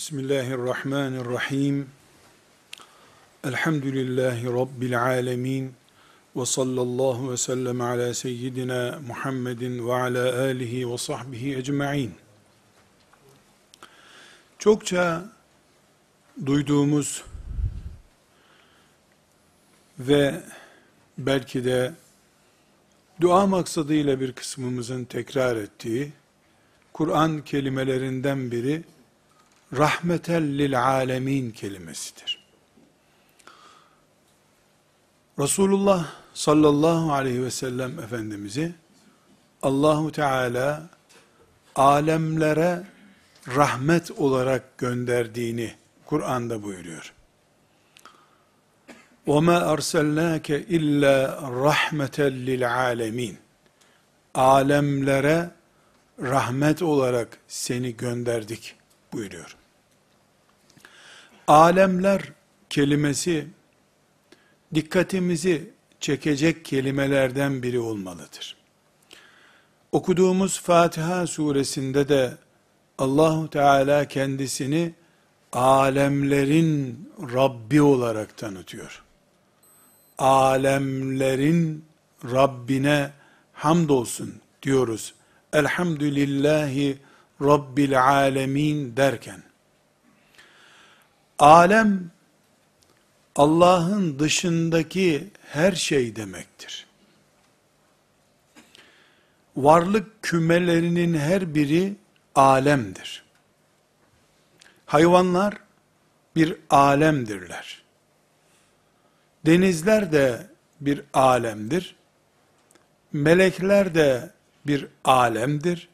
Bismillahirrahmanirrahim. Elhamdülillahi Rabbil alemin. Ve sallallahu ve sellem ala seyyidina Muhammedin ve ala alihi ve sahbihi ecma'in. Çokça duyduğumuz ve belki de dua maksadıyla bir kısmımızın tekrar ettiği Kur'an kelimelerinden biri rahmetel lil alemin kelimesidir. Resulullah sallallahu aleyhi ve sellem Efendimiz'i Allahu Teala alemlere rahmet olarak gönderdiğini Kur'an'da buyuruyor. وَمَا أَرْسَلْنَاكَ اِلَّا رَحْمَةً لِلْعَالَمِينَ Alemlere rahmet olarak seni gönderdik buyuruyor. Alemler kelimesi dikkatimizi çekecek kelimelerden biri olmalıdır. Okuduğumuz Fatiha suresinde de Allahu Teala kendisini alemlerin Rabbi olarak tanıtıyor. Alemlerin Rabbine hamdolsun diyoruz. Elhamdülillahi Rabbil alemin derken alem Allah'ın dışındaki her şey demektir. Varlık kümelerinin her biri alemdir. Hayvanlar bir alemdirler. Denizler de bir alemdir. Melekler de bir alemdir.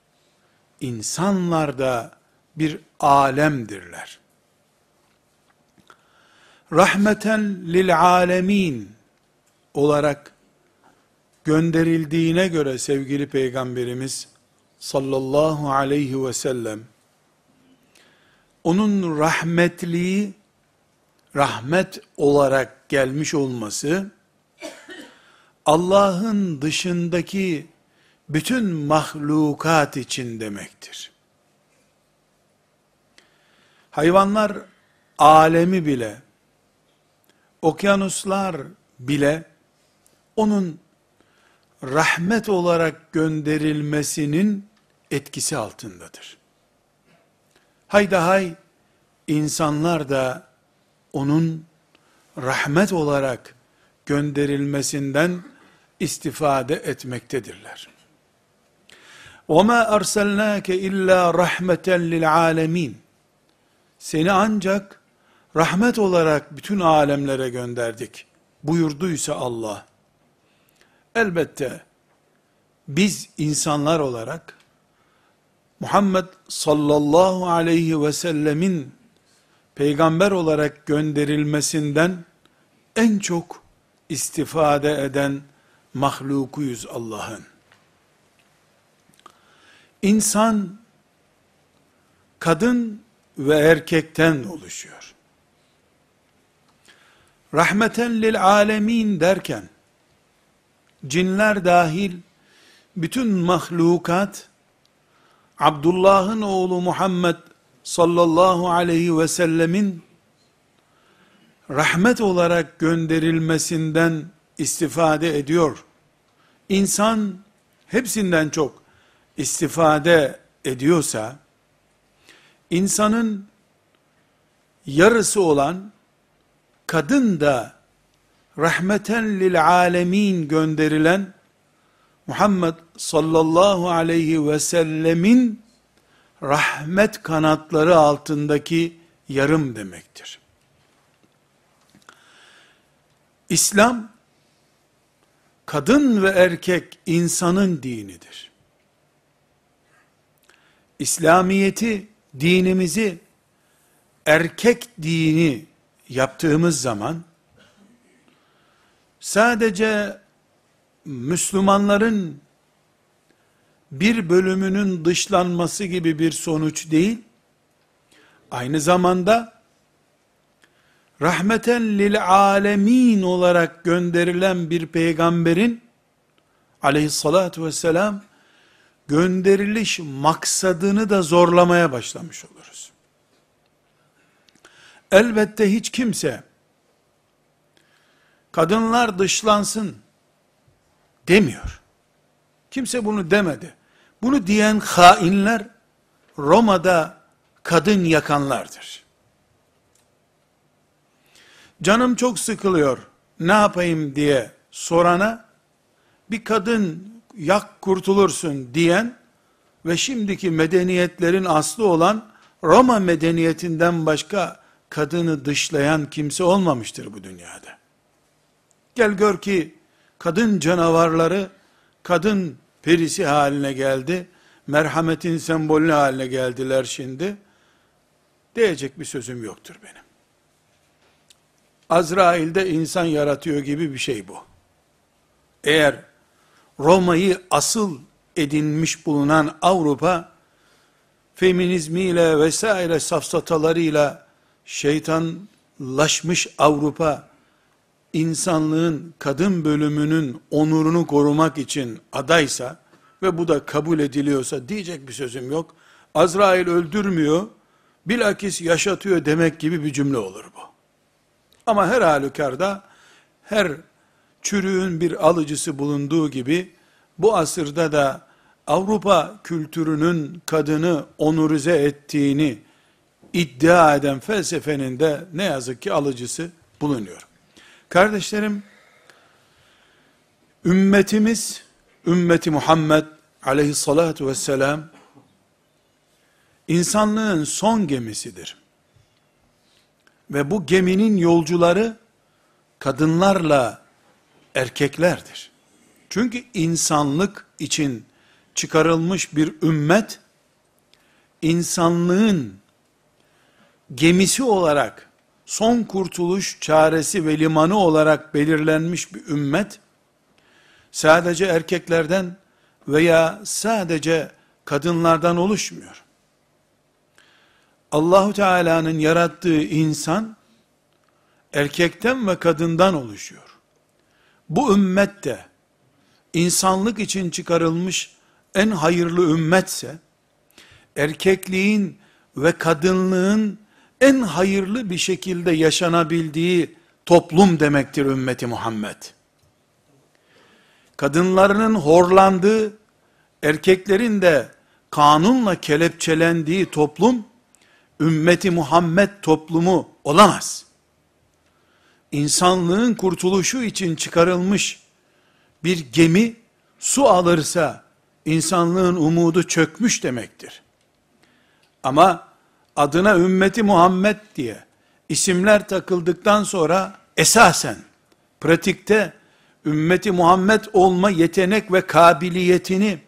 İnsanlar da bir alemdirler rahmeten lil alemin olarak gönderildiğine göre sevgili peygamberimiz sallallahu aleyhi ve sellem onun rahmetliği rahmet olarak gelmiş olması Allah'ın dışındaki bütün mahlukat için demektir. Hayvanlar alemi bile okyanuslar bile onun rahmet olarak gönderilmesinin etkisi altındadır. Hayda hay insanlar da onun rahmet olarak gönderilmesinden istifade etmektedirler. وَمَا أَرْسَلْنَاكَ اِلَّا رَحْمَةً لِلْعَالَمِينَ Seni ancak rahmet olarak bütün alemlere gönderdik. Buyurduysa Allah, elbette biz insanlar olarak Muhammed sallallahu aleyhi ve sellemin peygamber olarak gönderilmesinden en çok istifade eden mahlukuyuz Allah'ın. İnsan kadın ve erkekten oluşuyor rahmeten lil alemin derken, cinler dahil, bütün mahlukat, Abdullah'ın oğlu Muhammed sallallahu aleyhi ve sellemin, rahmet olarak gönderilmesinden istifade ediyor. İnsan hepsinden çok istifade ediyorsa, insanın yarısı olan kadın da rahmeten lil alemin gönderilen Muhammed sallallahu aleyhi ve sellemin rahmet kanatları altındaki yarım demektir. İslam kadın ve erkek insanın dinidir. İslamiyeti, dinimizi erkek dini yaptığımız zaman sadece Müslümanların bir bölümünün dışlanması gibi bir sonuç değil, aynı zamanda rahmeten lil alemin olarak gönderilen bir peygamberin aleyhissalatü vesselam gönderiliş maksadını da zorlamaya başlamış oluruz. Elbette hiç kimse kadınlar dışlansın demiyor. Kimse bunu demedi. Bunu diyen hainler Roma'da kadın yakanlardır. Canım çok sıkılıyor, ne yapayım diye sorana, bir kadın yak kurtulursun diyen ve şimdiki medeniyetlerin aslı olan Roma medeniyetinden başka kadını dışlayan kimse olmamıştır bu dünyada. Gel gör ki kadın canavarları kadın perisi haline geldi. Merhametin sembolü haline geldiler şimdi. Diyecek bir sözüm yoktur benim. Azrail'de insan yaratıyor gibi bir şey bu. Eğer Roma'yı asıl edinmiş bulunan Avrupa, feminizmiyle vesaire safsatalarıyla şeytanlaşmış Avrupa, insanlığın kadın bölümünün onurunu korumak için adaysa ve bu da kabul ediliyorsa diyecek bir sözüm yok. Azrail öldürmüyor, bilakis yaşatıyor demek gibi bir cümle olur bu. Ama her halükarda her çürüğün bir alıcısı bulunduğu gibi bu asırda da Avrupa kültürünün kadını onurize ettiğini iddia eden felsefenin de ne yazık ki alıcısı bulunuyor. Kardeşlerim, ümmetimiz, ümmeti Muhammed aleyhissalatu vesselam, insanlığın son gemisidir. Ve bu geminin yolcuları, kadınlarla erkeklerdir. Çünkü insanlık için çıkarılmış bir ümmet, insanlığın gemisi olarak son kurtuluş çaresi ve limanı olarak belirlenmiş bir ümmet, sadece erkeklerden veya sadece kadınlardan oluşmuyor. Allahu Teala'nın yarattığı insan, erkekten ve kadından oluşuyor. Bu ümmet de, insanlık için çıkarılmış en hayırlı ümmetse, erkekliğin ve kadınlığın en hayırlı bir şekilde yaşanabildiği toplum demektir ümmeti Muhammed. Kadınlarının horlandığı, erkeklerin de kanunla kelepçelendiği toplum, ümmeti Muhammed toplumu olamaz. İnsanlığın kurtuluşu için çıkarılmış bir gemi su alırsa insanlığın umudu çökmüş demektir. Ama adına ümmeti Muhammed diye isimler takıldıktan sonra esasen pratikte ümmeti Muhammed olma yetenek ve kabiliyetini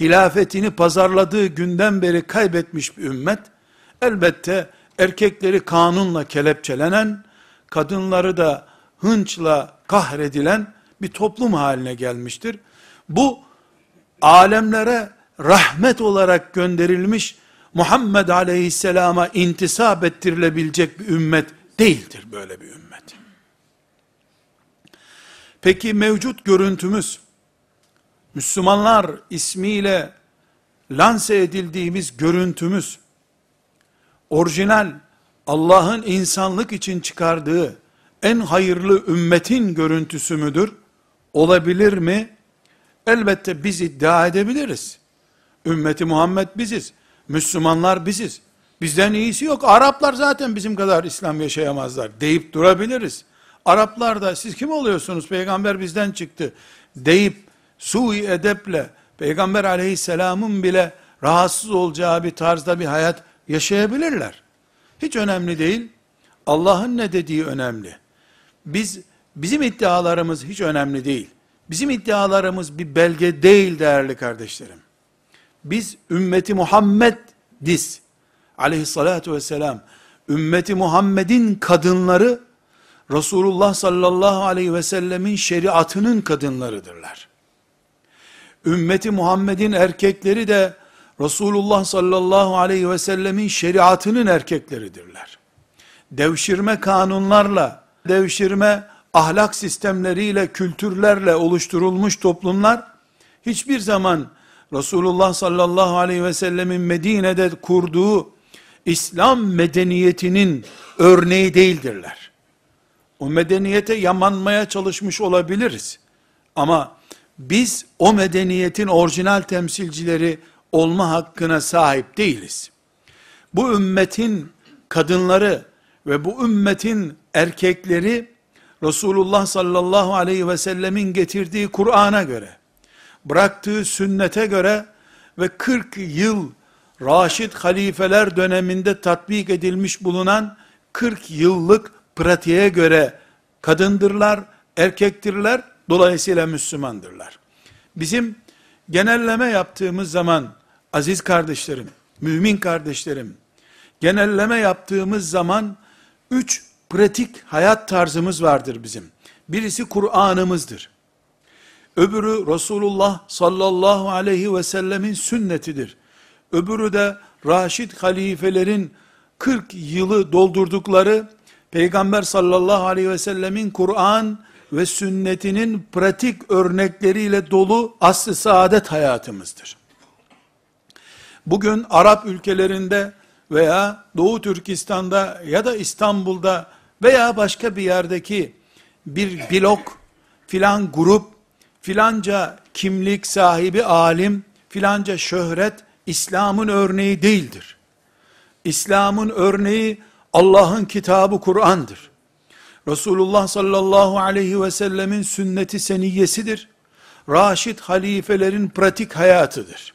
hilafetini pazarladığı günden beri kaybetmiş bir ümmet elbette erkekleri kanunla kelepçelenen kadınları da hınçla kahredilen bir toplum haline gelmiştir. Bu alemlere rahmet olarak gönderilmiş Muhammed Aleyhisselam'a intisap ettirilebilecek bir ümmet değildir böyle bir ümmet. Peki mevcut görüntümüz Müslümanlar ismiyle lanse edildiğimiz görüntümüz orijinal Allah'ın insanlık için çıkardığı en hayırlı ümmetin görüntüsü müdür? Olabilir mi? Elbette biz iddia edebiliriz. Ümmeti Muhammed biziz. Müslümanlar biziz. Bizden iyisi yok. Araplar zaten bizim kadar İslam yaşayamazlar deyip durabiliriz. Araplar da siz kim oluyorsunuz? Peygamber bizden çıktı deyip sui edeple Peygamber aleyhisselamın bile rahatsız olacağı bir tarzda bir hayat yaşayabilirler. Hiç önemli değil. Allah'ın ne dediği önemli. Biz bizim iddialarımız hiç önemli değil. Bizim iddialarımız bir belge değil değerli kardeşlerim. Biz ümmeti Muhammed'diz. Aleyhissalatu vesselam. Ümmeti Muhammed'in kadınları Resulullah sallallahu aleyhi ve sellemin şeriatının kadınlarıdırlar. Ümmeti Muhammed'in erkekleri de Resulullah sallallahu aleyhi ve sellemin şeriatının erkekleridirler. Devşirme kanunlarla, devşirme ahlak sistemleriyle, kültürlerle oluşturulmuş toplumlar, hiçbir zaman Resulullah sallallahu aleyhi ve sellemin Medine'de kurduğu İslam medeniyetinin örneği değildirler. O medeniyete yamanmaya çalışmış olabiliriz. Ama biz o medeniyetin orijinal temsilcileri olma hakkına sahip değiliz. Bu ümmetin kadınları ve bu ümmetin erkekleri Resulullah sallallahu aleyhi ve sellemin getirdiği Kur'an'a göre, bıraktığı sünnete göre ve 40 yıl Raşid halifeler döneminde tatbik edilmiş bulunan 40 yıllık pratiğe göre kadındırlar, erkektirler, dolayısıyla Müslümandırlar. Bizim genelleme yaptığımız zaman aziz kardeşlerim, mümin kardeşlerim, genelleme yaptığımız zaman üç pratik hayat tarzımız vardır bizim. Birisi Kur'an'ımızdır. Öbürü Resulullah sallallahu aleyhi ve sellemin sünnetidir. Öbürü de Raşid halifelerin 40 yılı doldurdukları Peygamber sallallahu aleyhi ve sellemin Kur'an ve sünnetinin pratik örnekleriyle dolu asr-ı saadet hayatımızdır. Bugün Arap ülkelerinde veya Doğu Türkistan'da ya da İstanbul'da veya başka bir yerdeki bir blok, filan grup, filanca kimlik sahibi alim, filanca şöhret, İslam'ın örneği değildir. İslam'ın örneği Allah'ın kitabı Kur'an'dır. Resulullah sallallahu aleyhi ve sellemin sünneti seniyyesidir. Raşid halifelerin pratik hayatıdır.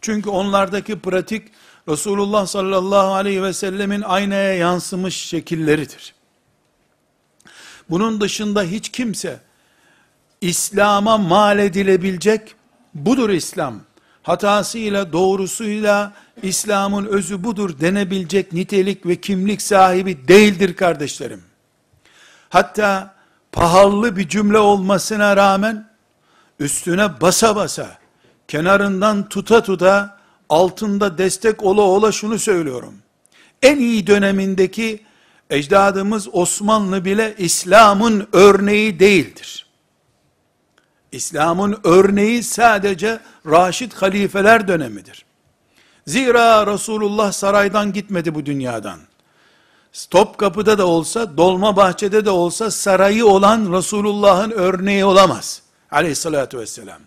Çünkü onlardaki pratik Resulullah sallallahu aleyhi ve sellemin aynaya yansımış şekilleridir. Bunun dışında hiç kimse İslam'a mal edilebilecek budur İslam. Hatasıyla doğrusuyla İslam'ın özü budur denebilecek nitelik ve kimlik sahibi değildir kardeşlerim. Hatta pahalı bir cümle olmasına rağmen üstüne basa basa kenarından tuta tuta altında destek ola ola şunu söylüyorum. En iyi dönemindeki ecdadımız Osmanlı bile İslam'ın örneği değildir. İslam'ın örneği sadece Raşid halifeler dönemidir. Zira Resulullah saraydan gitmedi bu dünyadan. Stop kapıda da olsa, dolma bahçede de olsa sarayı olan Resulullah'ın örneği olamaz. Aleyhissalatü vesselam.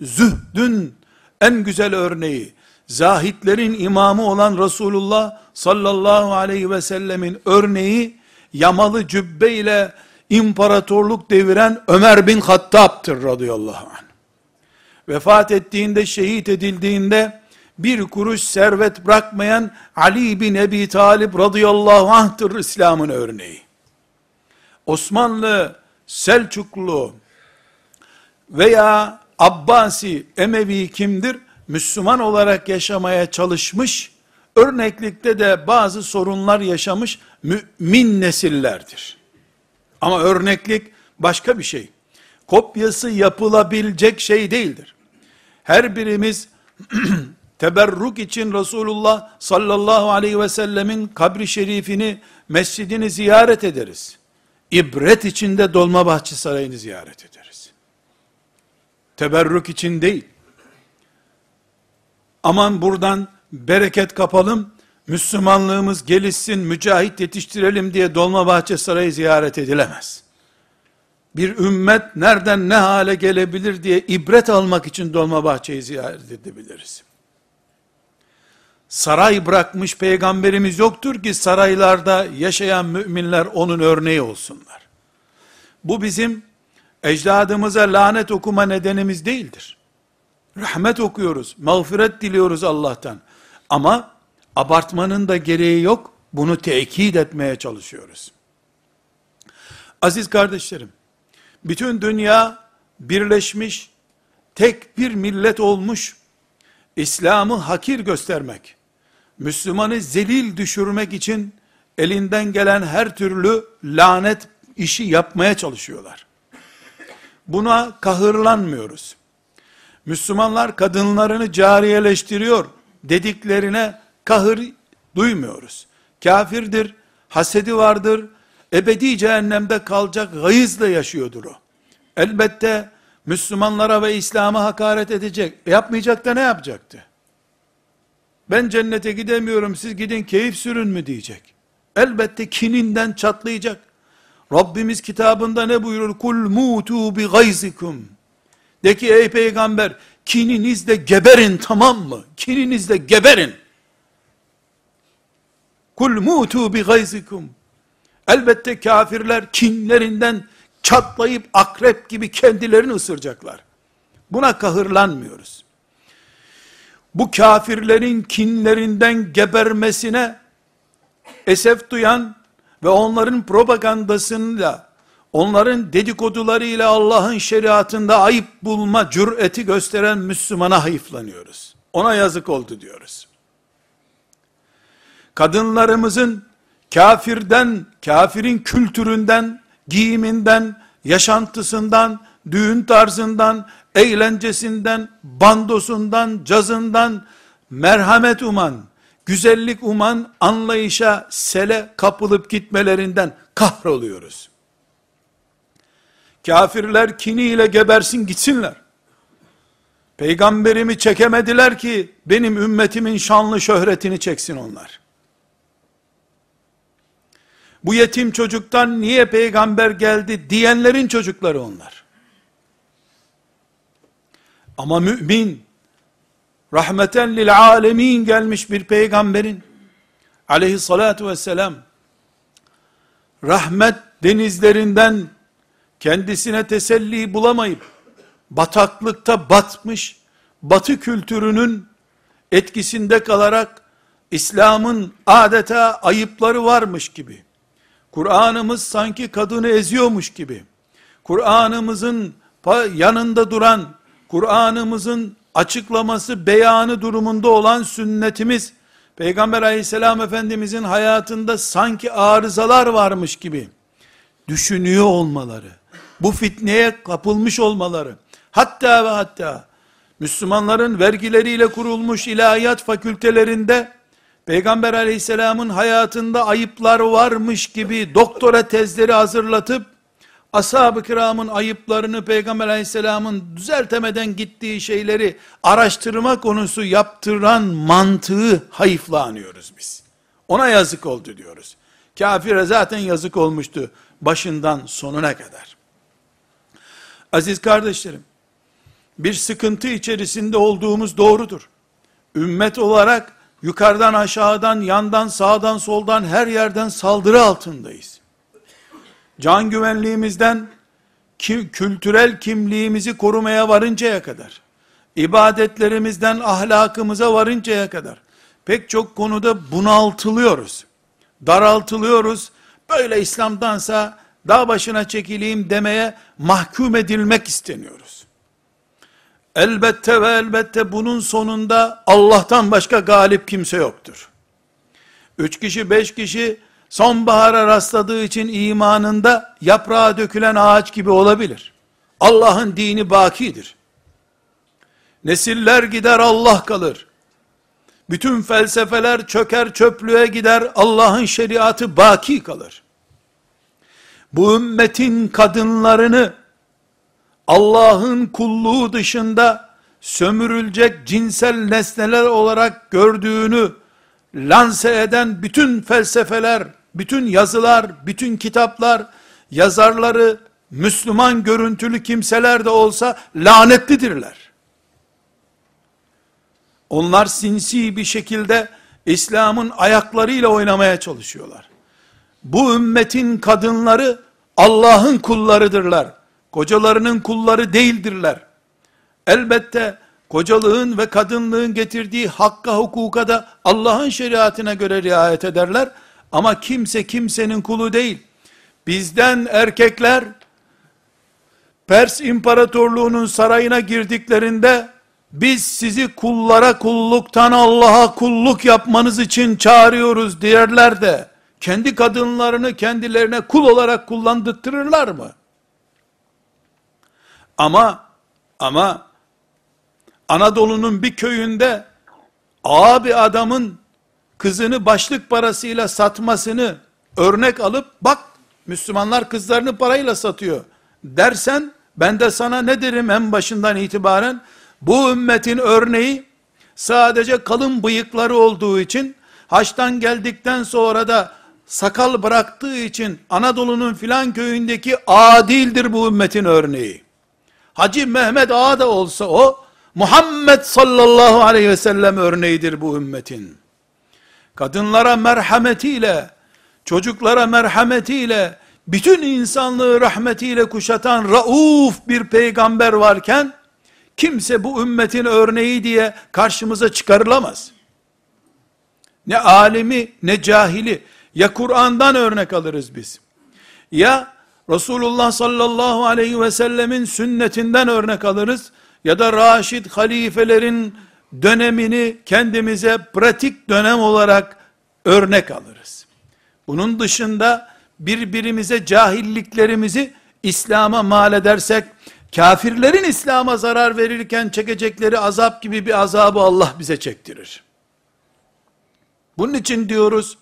Zühdün en güzel örneği, zahitlerin imamı olan Resulullah sallallahu aleyhi ve sellemin örneği, yamalı cübbe ile imparatorluk deviren Ömer bin Hattab'tır radıyallahu anh. Vefat ettiğinde, şehit edildiğinde, bir kuruş servet bırakmayan Ali bin Ebi Talib radıyallahu anh'tır İslam'ın örneği. Osmanlı, Selçuklu veya Abbasi, Emevi kimdir? Müslüman olarak yaşamaya çalışmış, örneklikte de bazı sorunlar yaşamış mümin nesillerdir. Ama örneklik başka bir şey. Kopyası yapılabilecek şey değildir. Her birimiz teberruk için Resulullah sallallahu aleyhi ve sellemin kabri şerifini, mescidini ziyaret ederiz. İbret içinde Dolmabahçe Sarayı'nı ziyaret ederiz. Teberruk için değil. Aman buradan bereket kapalım, Müslümanlığımız gelişsin, mücahit yetiştirelim diye Dolmabahçe Sarayı ziyaret edilemez. Bir ümmet nereden ne hale gelebilir diye ibret almak için Dolmabahçe'yi ziyaret edebiliriz saray bırakmış peygamberimiz yoktur ki saraylarda yaşayan müminler onun örneği olsunlar. Bu bizim ecdadımıza lanet okuma nedenimiz değildir. Rahmet okuyoruz, mağfiret diliyoruz Allah'tan. Ama abartmanın da gereği yok, bunu tekit etmeye çalışıyoruz. Aziz kardeşlerim, bütün dünya birleşmiş, tek bir millet olmuş, İslam'ı hakir göstermek, Müslümanı zelil düşürmek için elinden gelen her türlü lanet işi yapmaya çalışıyorlar. Buna kahırlanmıyoruz. Müslümanlar kadınlarını cariyeleştiriyor dediklerine kahır duymuyoruz. Kafirdir, hasedi vardır, ebedi cehennemde kalacak gayızla yaşıyordur o. Elbette Müslümanlara ve İslam'a hakaret edecek. Yapmayacak da ne yapacaktı? ben cennete gidemiyorum siz gidin keyif sürün mü diyecek. Elbette kininden çatlayacak. Rabbimiz kitabında ne buyurur? Kul mutu bi gayzikum. De ki ey peygamber kininizle geberin tamam mı? Kininizle geberin. Kul mutu bi gayzikum. Elbette kafirler kinlerinden çatlayıp akrep gibi kendilerini ısıracaklar. Buna kahırlanmıyoruz. Bu kafirlerin kinlerinden gebermesine esef duyan ve onların propagandasıyla, onların dedikodularıyla Allah'ın şeriatında ayıp bulma cüreti gösteren Müslümana hayıflanıyoruz. Ona yazık oldu diyoruz. Kadınlarımızın kafirden, kafirin kültüründen, giyiminden, yaşantısından, düğün tarzından, eğlencesinden, bandosundan, cazından, merhamet uman, güzellik uman anlayışa, sele kapılıp gitmelerinden kahroluyoruz. Kafirler kiniyle gebersin gitsinler. Peygamberimi çekemediler ki benim ümmetimin şanlı şöhretini çeksin onlar. Bu yetim çocuktan niye peygamber geldi diyenlerin çocukları onlar. Ama mümin, rahmeten lil alemin gelmiş bir peygamberin, aleyhissalatu vesselam, rahmet denizlerinden kendisine teselli bulamayıp, bataklıkta batmış, batı kültürünün etkisinde kalarak, İslam'ın adeta ayıpları varmış gibi, Kur'an'ımız sanki kadını eziyormuş gibi, Kur'an'ımızın yanında duran, Kur'an'ımızın açıklaması, beyanı durumunda olan sünnetimiz, Peygamber aleyhisselam efendimizin hayatında sanki arızalar varmış gibi, düşünüyor olmaları, bu fitneye kapılmış olmaları, hatta ve hatta, Müslümanların vergileriyle kurulmuş ilahiyat fakültelerinde, Peygamber aleyhisselamın hayatında ayıplar varmış gibi doktora tezleri hazırlatıp, ashab-ı kiramın ayıplarını Peygamber aleyhisselamın düzeltemeden gittiği şeyleri araştırma konusu yaptıran mantığı hayıfla anıyoruz biz. Ona yazık oldu diyoruz. Kafire zaten yazık olmuştu başından sonuna kadar. Aziz kardeşlerim, bir sıkıntı içerisinde olduğumuz doğrudur. Ümmet olarak yukarıdan aşağıdan, yandan, sağdan, soldan her yerden saldırı altındayız. Can güvenliğimizden ki, kültürel kimliğimizi korumaya varıncaya kadar, ibadetlerimizden ahlakımıza varıncaya kadar, pek çok konuda bunaltılıyoruz. Daraltılıyoruz. Böyle İslam'dansa dağ başına çekileyim demeye mahkum edilmek isteniyoruz. Elbette ve elbette bunun sonunda Allah'tan başka galip kimse yoktur. Üç kişi, beş kişi sonbahara rastladığı için imanında yaprağa dökülen ağaç gibi olabilir. Allah'ın dini bakidir. Nesiller gider Allah kalır. Bütün felsefeler çöker çöplüğe gider Allah'ın şeriatı baki kalır. Bu ümmetin kadınlarını Allah'ın kulluğu dışında sömürülecek cinsel nesneler olarak gördüğünü lanse eden bütün felsefeler, bütün yazılar, bütün kitaplar, yazarları Müslüman görüntülü kimseler de olsa lanetlidirler. Onlar sinsi bir şekilde İslam'ın ayaklarıyla oynamaya çalışıyorlar. Bu ümmetin kadınları Allah'ın kullarıdırlar. Kocalarının kulları değildirler. Elbette kocalığın ve kadınlığın getirdiği hakka hukuka da Allah'ın şeriatine göre riayet ederler. Ama kimse kimsenin kulu değil. Bizden erkekler Pers İmparatorluğu'nun sarayına girdiklerinde biz sizi kullara kulluktan Allah'a kulluk yapmanız için çağırıyoruz derler de kendi kadınlarını kendilerine kul olarak kullandırtırırlar mı? Ama ama Anadolu'nun bir köyünde abi adamın kızını başlık parasıyla satmasını örnek alıp bak Müslümanlar kızlarını parayla satıyor dersen ben de sana ne derim en başından itibaren bu ümmetin örneği sadece kalın bıyıkları olduğu için, haçtan geldikten sonra da sakal bıraktığı için Anadolu'nun filan köyündeki adildir bu ümmetin örneği. Hacı Mehmet Ağa da olsa o, Muhammed sallallahu aleyhi ve sellem örneğidir bu ümmetin. Kadınlara merhametiyle, çocuklara merhametiyle, bütün insanlığı rahmetiyle kuşatan rauf bir peygamber varken, kimse bu ümmetin örneği diye karşımıza çıkarılamaz. Ne alimi ne cahili, ya Kur'an'dan örnek alırız biz, ya Resulullah sallallahu aleyhi ve sellemin sünnetinden örnek alırız, ya da Raşid halifelerin dönemini kendimize pratik dönem olarak örnek alırız. Bunun dışında birbirimize cahilliklerimizi İslam'a mal edersek, kafirlerin İslam'a zarar verirken çekecekleri azap gibi bir azabı Allah bize çektirir. Bunun için diyoruz,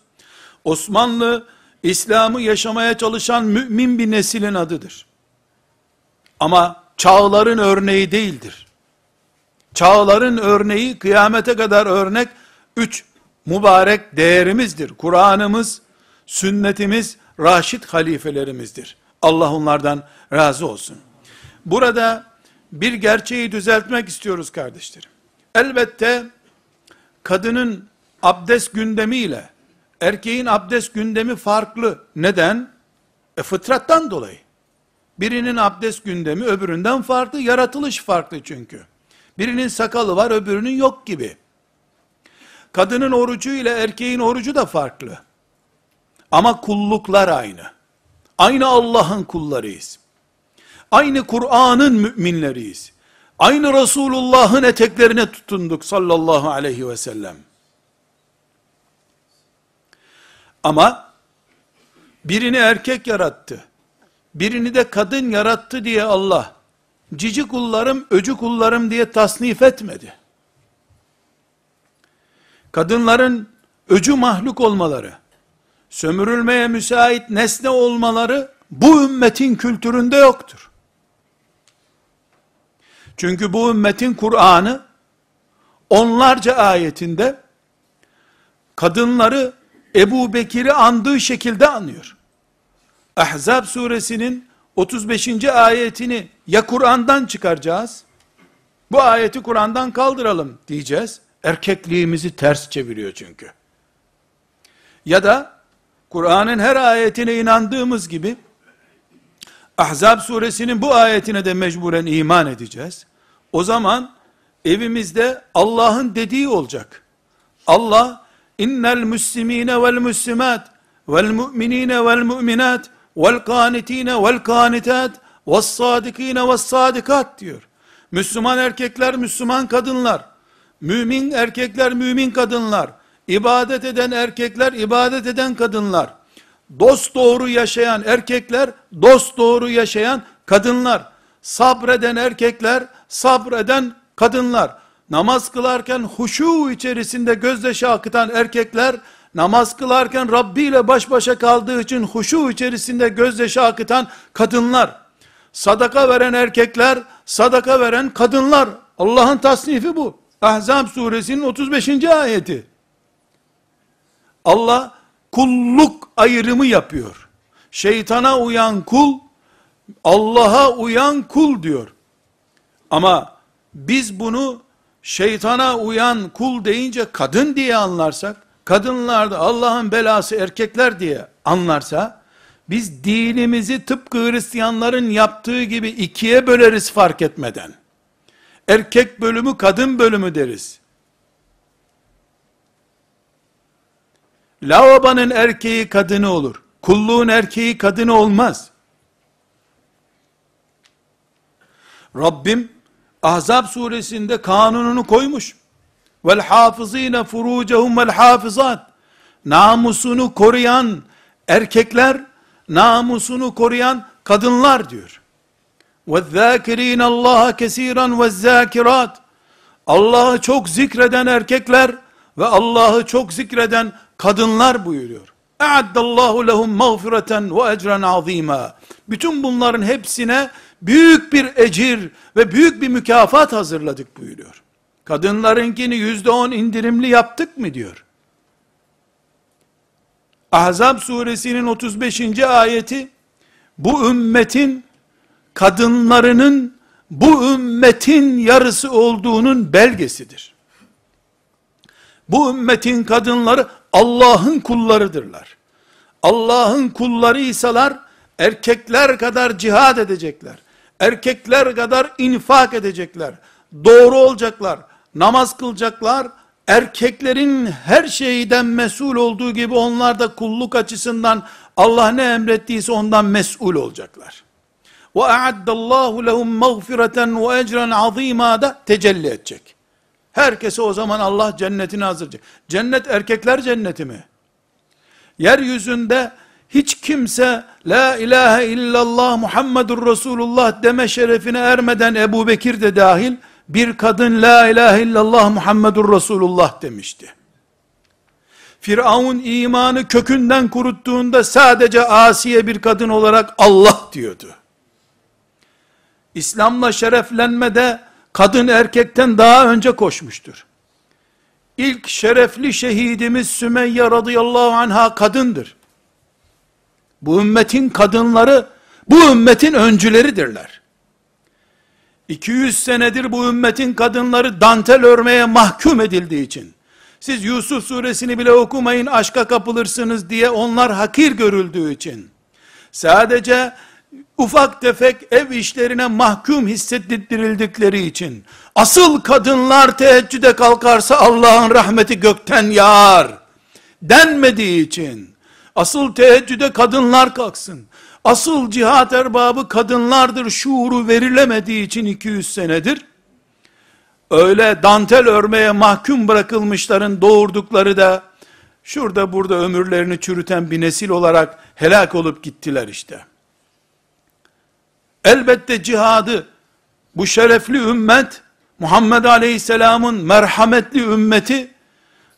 Osmanlı, İslam'ı yaşamaya çalışan mümin bir neslin adıdır. Ama çağların örneği değildir. Çağların örneği, kıyamete kadar örnek, üç mübarek değerimizdir. Kur'an'ımız, sünnetimiz, raşit halifelerimizdir. Allah onlardan razı olsun. Burada bir gerçeği düzeltmek istiyoruz kardeşlerim. Elbette kadının abdest gündemiyle erkeğin abdest gündemi farklı. Neden? E fıtrattan dolayı. Birinin abdest gündemi öbüründen farklı, yaratılış farklı çünkü. Birinin sakalı var, öbürünün yok gibi. Kadının orucu ile erkeğin orucu da farklı. Ama kulluklar aynı. Aynı Allah'ın kullarıyız. Aynı Kur'an'ın müminleriyiz. Aynı Resulullah'ın eteklerine tutunduk sallallahu aleyhi ve sellem. Ama birini erkek yarattı. Birini de kadın yarattı diye Allah cici kullarım, öcü kullarım diye tasnif etmedi. Kadınların öcü mahluk olmaları, sömürülmeye müsait nesne olmaları bu ümmetin kültüründe yoktur. Çünkü bu ümmetin Kur'an'ı onlarca ayetinde kadınları Ebu Bekir'i andığı şekilde anıyor. Ahzab suresinin 35. ayetini ya Kur'an'dan çıkaracağız, bu ayeti Kur'an'dan kaldıralım diyeceğiz. Erkekliğimizi ters çeviriyor çünkü. Ya da Kur'an'ın her ayetine inandığımız gibi Ahzab suresinin bu ayetine de mecburen iman edeceğiz. O zaman evimizde Allah'ın dediği olacak. Allah innel müslimine vel müslimat vel mu'minine vel mu'minat vel kanitine vel kanitat vel sadikine vel sadikat diyor. Müslüman erkekler, Müslüman kadınlar, mümin erkekler, mümin kadınlar, ibadet eden erkekler, ibadet eden kadınlar, dost doğru yaşayan erkekler, dost doğru yaşayan kadınlar, sabreden erkekler, sabreden kadınlar, namaz kılarken huşu içerisinde gözyaşı akıtan erkekler, namaz kılarken Rabbi ile baş başa kaldığı için huşu içerisinde gözyaşı akıtan kadınlar, sadaka veren erkekler, sadaka veren kadınlar, Allah'ın tasnifi bu. Ahzab suresinin 35. ayeti. Allah kulluk ayrımı yapıyor. Şeytana uyan kul, Allah'a uyan kul diyor. Ama biz bunu şeytana uyan kul deyince kadın diye anlarsak, kadınlar da Allah'ın belası erkekler diye anlarsa, biz dinimizi tıpkı Hristiyanların yaptığı gibi ikiye böleriz fark etmeden. Erkek bölümü kadın bölümü deriz. Lavabanın erkeği kadını olur. Kulluğun erkeği kadını olmaz. Rabbim Ahzab suresinde kanununu koymuş. Vel hafızine furucehum vel hafızat. Namusunu koruyan erkekler, namusunu koruyan kadınlar diyor. Allah'a kesiran ve zâkirat. Allah'ı çok zikreden erkekler ve Allah'ı çok zikreden kadınlar buyuruyor. E'addallahu lehum mağfireten ve ecren azîmâ. Bütün bunların hepsine büyük bir ecir ve büyük bir mükafat hazırladık buyuruyor. Kadınlarınkini yüzde on indirimli yaptık mı diyor. Ahzab suresinin 35. ayeti bu ümmetin kadınlarının bu ümmetin yarısı olduğunun belgesidir. Bu ümmetin kadınları Allah'ın kullarıdırlar. Allah'ın kullarıysalar erkekler kadar cihad edecekler. Erkekler kadar infak edecekler. Doğru olacaklar. Namaz kılacaklar. Erkeklerin her şeyden mesul olduğu gibi onlar da kulluk açısından Allah ne emrettiyse ondan mesul olacaklar. Ve a'addallahu lehum mağfireten ve ecren azîmâ da tecelli edecek. Herkese o zaman Allah cennetini hazırlayacak. Cennet erkekler cenneti mi? Yeryüzünde hiç kimse la ilahe illallah Muhammedur Resulullah deme şerefine ermeden Ebu Bekir de dahil bir kadın la ilahe illallah Muhammedur Resulullah demişti. Firavun imanı kökünden kuruttuğunda sadece Asiye bir kadın olarak Allah diyordu. İslam'la şereflenmede kadın erkekten daha önce koşmuştur. İlk şerefli şehidimiz Sümeyye radıyallahu anha kadındır. Bu ümmetin kadınları, bu ümmetin öncüleridirler. 200 senedir bu ümmetin kadınları dantel örmeye mahkum edildiği için, siz Yusuf suresini bile okumayın aşka kapılırsınız diye onlar hakir görüldüğü için, sadece ufak tefek ev işlerine mahkum hissettirildikleri için, asıl kadınlar teheccüde kalkarsa Allah'ın rahmeti gökten yağar, denmediği için, asıl teheccüde kadınlar kalksın, asıl cihat erbabı kadınlardır şuuru verilemediği için 200 senedir, öyle dantel örmeye mahkum bırakılmışların doğurdukları da, şurada burada ömürlerini çürüten bir nesil olarak helak olup gittiler işte. Elbette cihadı, bu şerefli ümmet, Muhammed Aleyhisselam'ın merhametli ümmeti,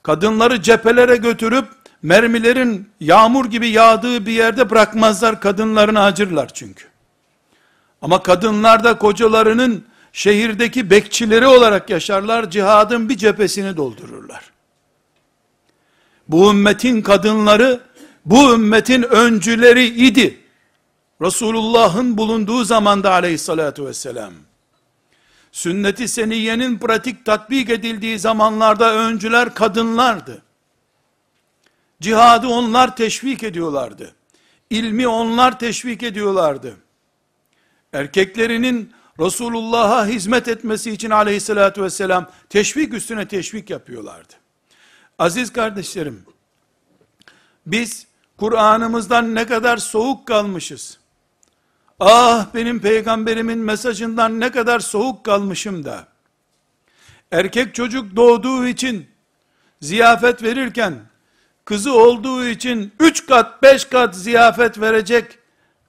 kadınları cephelere götürüp, mermilerin yağmur gibi yağdığı bir yerde bırakmazlar, kadınlarını acırlar çünkü. Ama kadınlar da kocalarının şehirdeki bekçileri olarak yaşarlar, cihadın bir cephesini doldururlar. Bu ümmetin kadınları, bu ümmetin öncüleri idi. Resulullah'ın bulunduğu zamanda aleyhissalatu vesselam, sünnet-i seniyenin pratik tatbik edildiği zamanlarda öncüler kadınlardı. Cihadı onlar teşvik ediyorlardı. İlmi onlar teşvik ediyorlardı. Erkeklerinin Resulullah'a hizmet etmesi için aleyhissalatü vesselam teşvik üstüne teşvik yapıyorlardı. Aziz kardeşlerim, biz Kur'an'ımızdan ne kadar soğuk kalmışız. Ah benim peygamberimin mesajından ne kadar soğuk kalmışım da. Erkek çocuk doğduğu için ziyafet verirken kızı olduğu için üç kat beş kat ziyafet verecek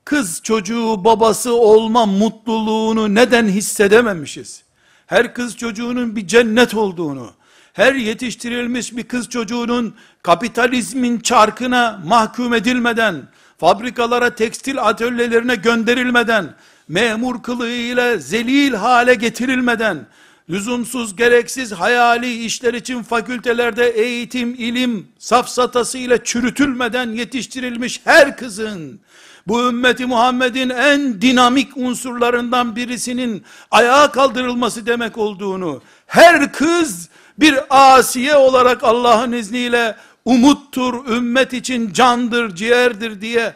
kız çocuğu babası olma mutluluğunu neden hissedememişiz? Her kız çocuğunun bir cennet olduğunu, her yetiştirilmiş bir kız çocuğunun kapitalizmin çarkına mahkum edilmeden, fabrikalara, tekstil atölyelerine gönderilmeden, memur kılığıyla zelil hale getirilmeden, lüzumsuz, gereksiz, hayali işler için fakültelerde eğitim, ilim, safsatasıyla çürütülmeden yetiştirilmiş her kızın, bu ümmeti Muhammed'in en dinamik unsurlarından birisinin ayağa kaldırılması demek olduğunu, her kız bir asiye olarak Allah'ın izniyle umuttur, ümmet için candır, ciğerdir diye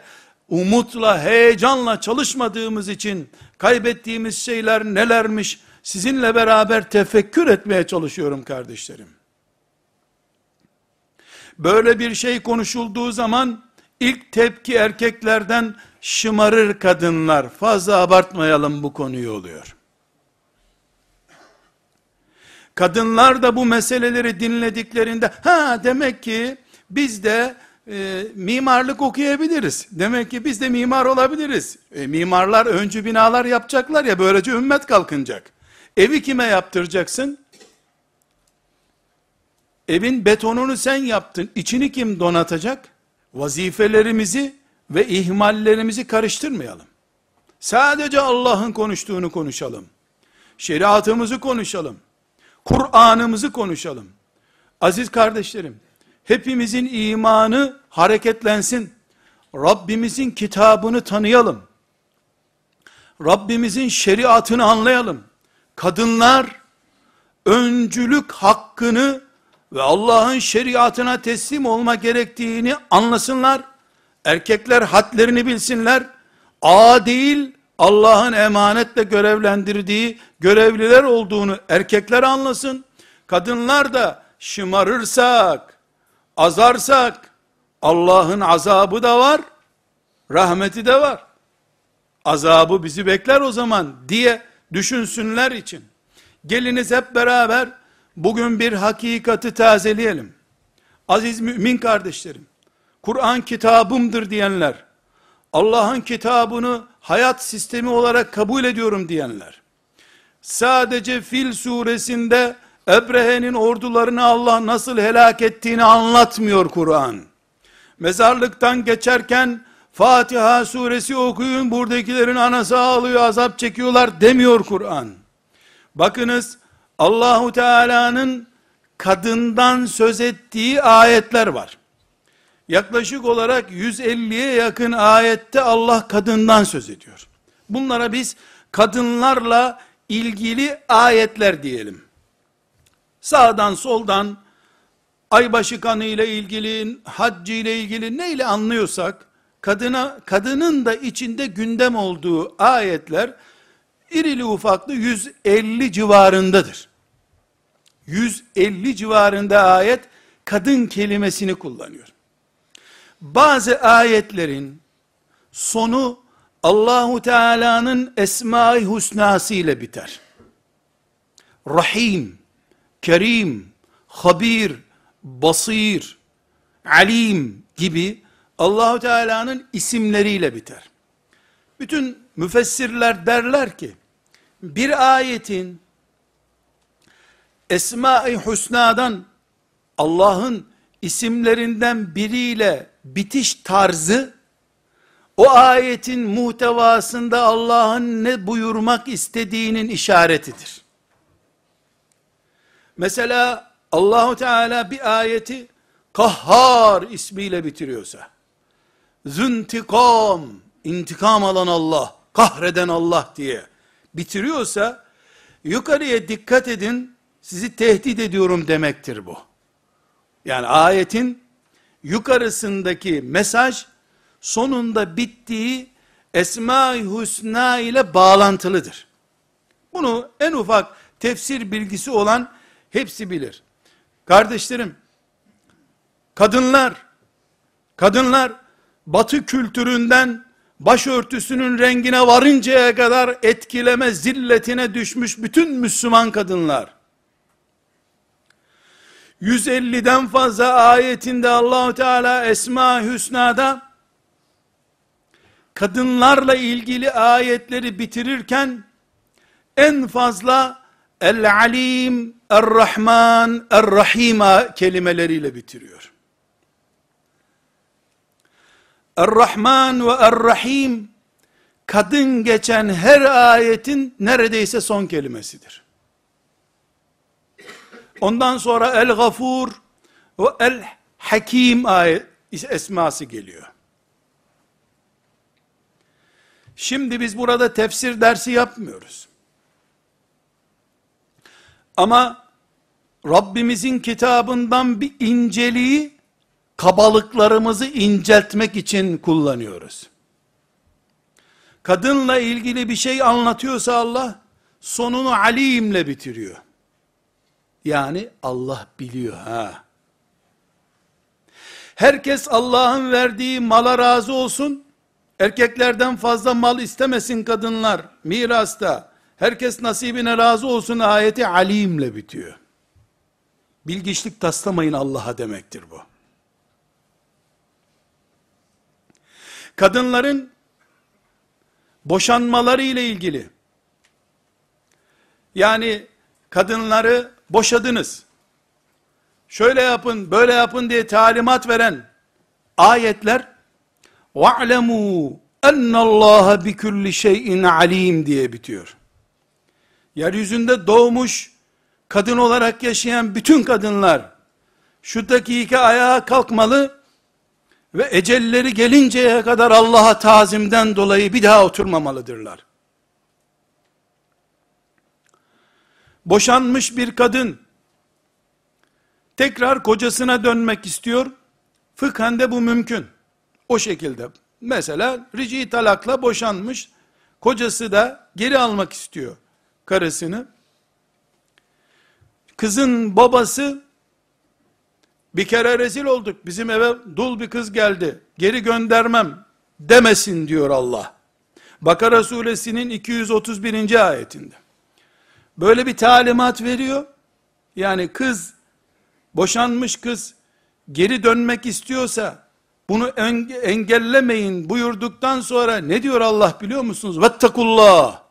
umutla, heyecanla çalışmadığımız için kaybettiğimiz şeyler nelermiş sizinle beraber tefekkür etmeye çalışıyorum kardeşlerim. Böyle bir şey konuşulduğu zaman ilk tepki erkeklerden şımarır kadınlar. Fazla abartmayalım bu konuyu oluyor. Kadınlar da bu meseleleri dinlediklerinde ha demek ki biz de e, mimarlık okuyabiliriz. Demek ki biz de mimar olabiliriz. E, mimarlar öncü binalar yapacaklar ya böylece ümmet kalkınacak. Evi kime yaptıracaksın? Evin betonunu sen yaptın. İçini kim donatacak? Vazifelerimizi ve ihmallerimizi karıştırmayalım. Sadece Allah'ın konuştuğunu konuşalım. Şeriatımızı konuşalım. Kur'an'ımızı konuşalım. Aziz kardeşlerim, hepimizin imanı hareketlensin. Rabbimizin kitabını tanıyalım. Rabbimizin şeriatını anlayalım. Kadınlar öncülük hakkını ve Allah'ın şeriatına teslim olma gerektiğini anlasınlar. Erkekler hadlerini bilsinler. A değil, Allah'ın emanetle görevlendirdiği görevliler olduğunu erkekler anlasın. Kadınlar da şımarırsak, azarsak, Allah'ın azabı da var, rahmeti de var. Azabı bizi bekler o zaman diye düşünsünler için. Geliniz hep beraber bugün bir hakikati tazeleyelim. Aziz mümin kardeşlerim, Kur'an kitabımdır diyenler, Allah'ın kitabını hayat sistemi olarak kabul ediyorum diyenler, sadece Fil suresinde Ebrehe'nin ordularını Allah nasıl helak ettiğini anlatmıyor Kur'an. Mezarlıktan geçerken Fatiha suresi okuyun buradakilerin anası ağlıyor azap çekiyorlar demiyor Kur'an. Bakınız Allahu Teala'nın kadından söz ettiği ayetler var. Yaklaşık olarak 150'ye yakın ayette Allah kadından söz ediyor. Bunlara biz kadınlarla ilgili ayetler diyelim. Sağdan soldan aybaşı kanı ile ilgili, haccı ile ilgili ne ile anlıyorsak, kadına, kadının da içinde gündem olduğu ayetler, irili ufaklı 150 civarındadır. 150 civarında ayet, kadın kelimesini kullanıyor. Bazı ayetlerin sonu Allahu Teala'nın Esma-i Husnası ile biter. Rahim, Kerim, Habir, Basir, Alim gibi Allahu Teala'nın isimleriyle biter. Bütün müfessirler derler ki bir ayetin Esma-i Husna'dan Allah'ın isimlerinden biriyle bitiş tarzı o ayetin muhtevasında Allah'ın ne buyurmak istediğinin işaretidir. Mesela Allahu Teala bir ayeti Kahhar ismiyle bitiriyorsa, Züntikam, intikam alan Allah, kahreden Allah diye bitiriyorsa, yukarıya dikkat edin, sizi tehdit ediyorum demektir bu. Yani ayetin yukarısındaki mesaj, sonunda bittiği Esma-i Hüsna ile bağlantılıdır. Bunu en ufak tefsir bilgisi olan hepsi bilir. Kardeşlerim, kadınlar, kadınlar batı kültüründen başörtüsünün rengine varıncaya kadar etkileme zilletine düşmüş bütün Müslüman kadınlar, 150'den fazla ayetinde Allahu Teala Esma Hüsna'da kadınlarla ilgili ayetleri bitirirken en fazla El Alim, Er Rahman, Er Rahim kelimeleriyle bitiriyor. Er Rahman ve Er Rahim kadın geçen her ayetin neredeyse son kelimesidir. Ondan sonra El Gafur ve El Hakim ayet esması geliyor. Şimdi biz burada tefsir dersi yapmıyoruz. Ama Rabbimizin kitabından bir inceliği kabalıklarımızı inceltmek için kullanıyoruz. Kadınla ilgili bir şey anlatıyorsa Allah sonunu alimle bitiriyor. Yani Allah biliyor ha. Herkes Allah'ın verdiği mala razı olsun. Erkeklerden fazla mal istemesin kadınlar mirasta. Herkes nasibine razı olsun ayeti alimle bitiyor. Bilgiçlik taslamayın Allah'a demektir bu. Kadınların boşanmaları ile ilgili yani kadınları boşadınız. Şöyle yapın, böyle yapın diye talimat veren ayetler وَعْلَمُوا اَنَّ اللّٰهَ بِكُلِّ şeyin alim diye bitiyor. Yeryüzünde doğmuş kadın olarak yaşayan bütün kadınlar, şu dakika ayağa kalkmalı ve ecelleri gelinceye kadar Allah'a tazimden dolayı bir daha oturmamalıdırlar. Boşanmış bir kadın, tekrar kocasına dönmek istiyor, fıkhen de bu mümkün. O şekilde. Mesela rici talakla boşanmış, kocası da geri almak istiyor karısını. Kızın babası bir kere rezil olduk bizim eve dul bir kız geldi geri göndermem demesin diyor Allah. Bakara suresinin 231. ayetinde. Böyle bir talimat veriyor. Yani kız, boşanmış kız geri dönmek istiyorsa bunu engellemeyin buyurduktan sonra ne diyor Allah biliyor musunuz? Vettakullah.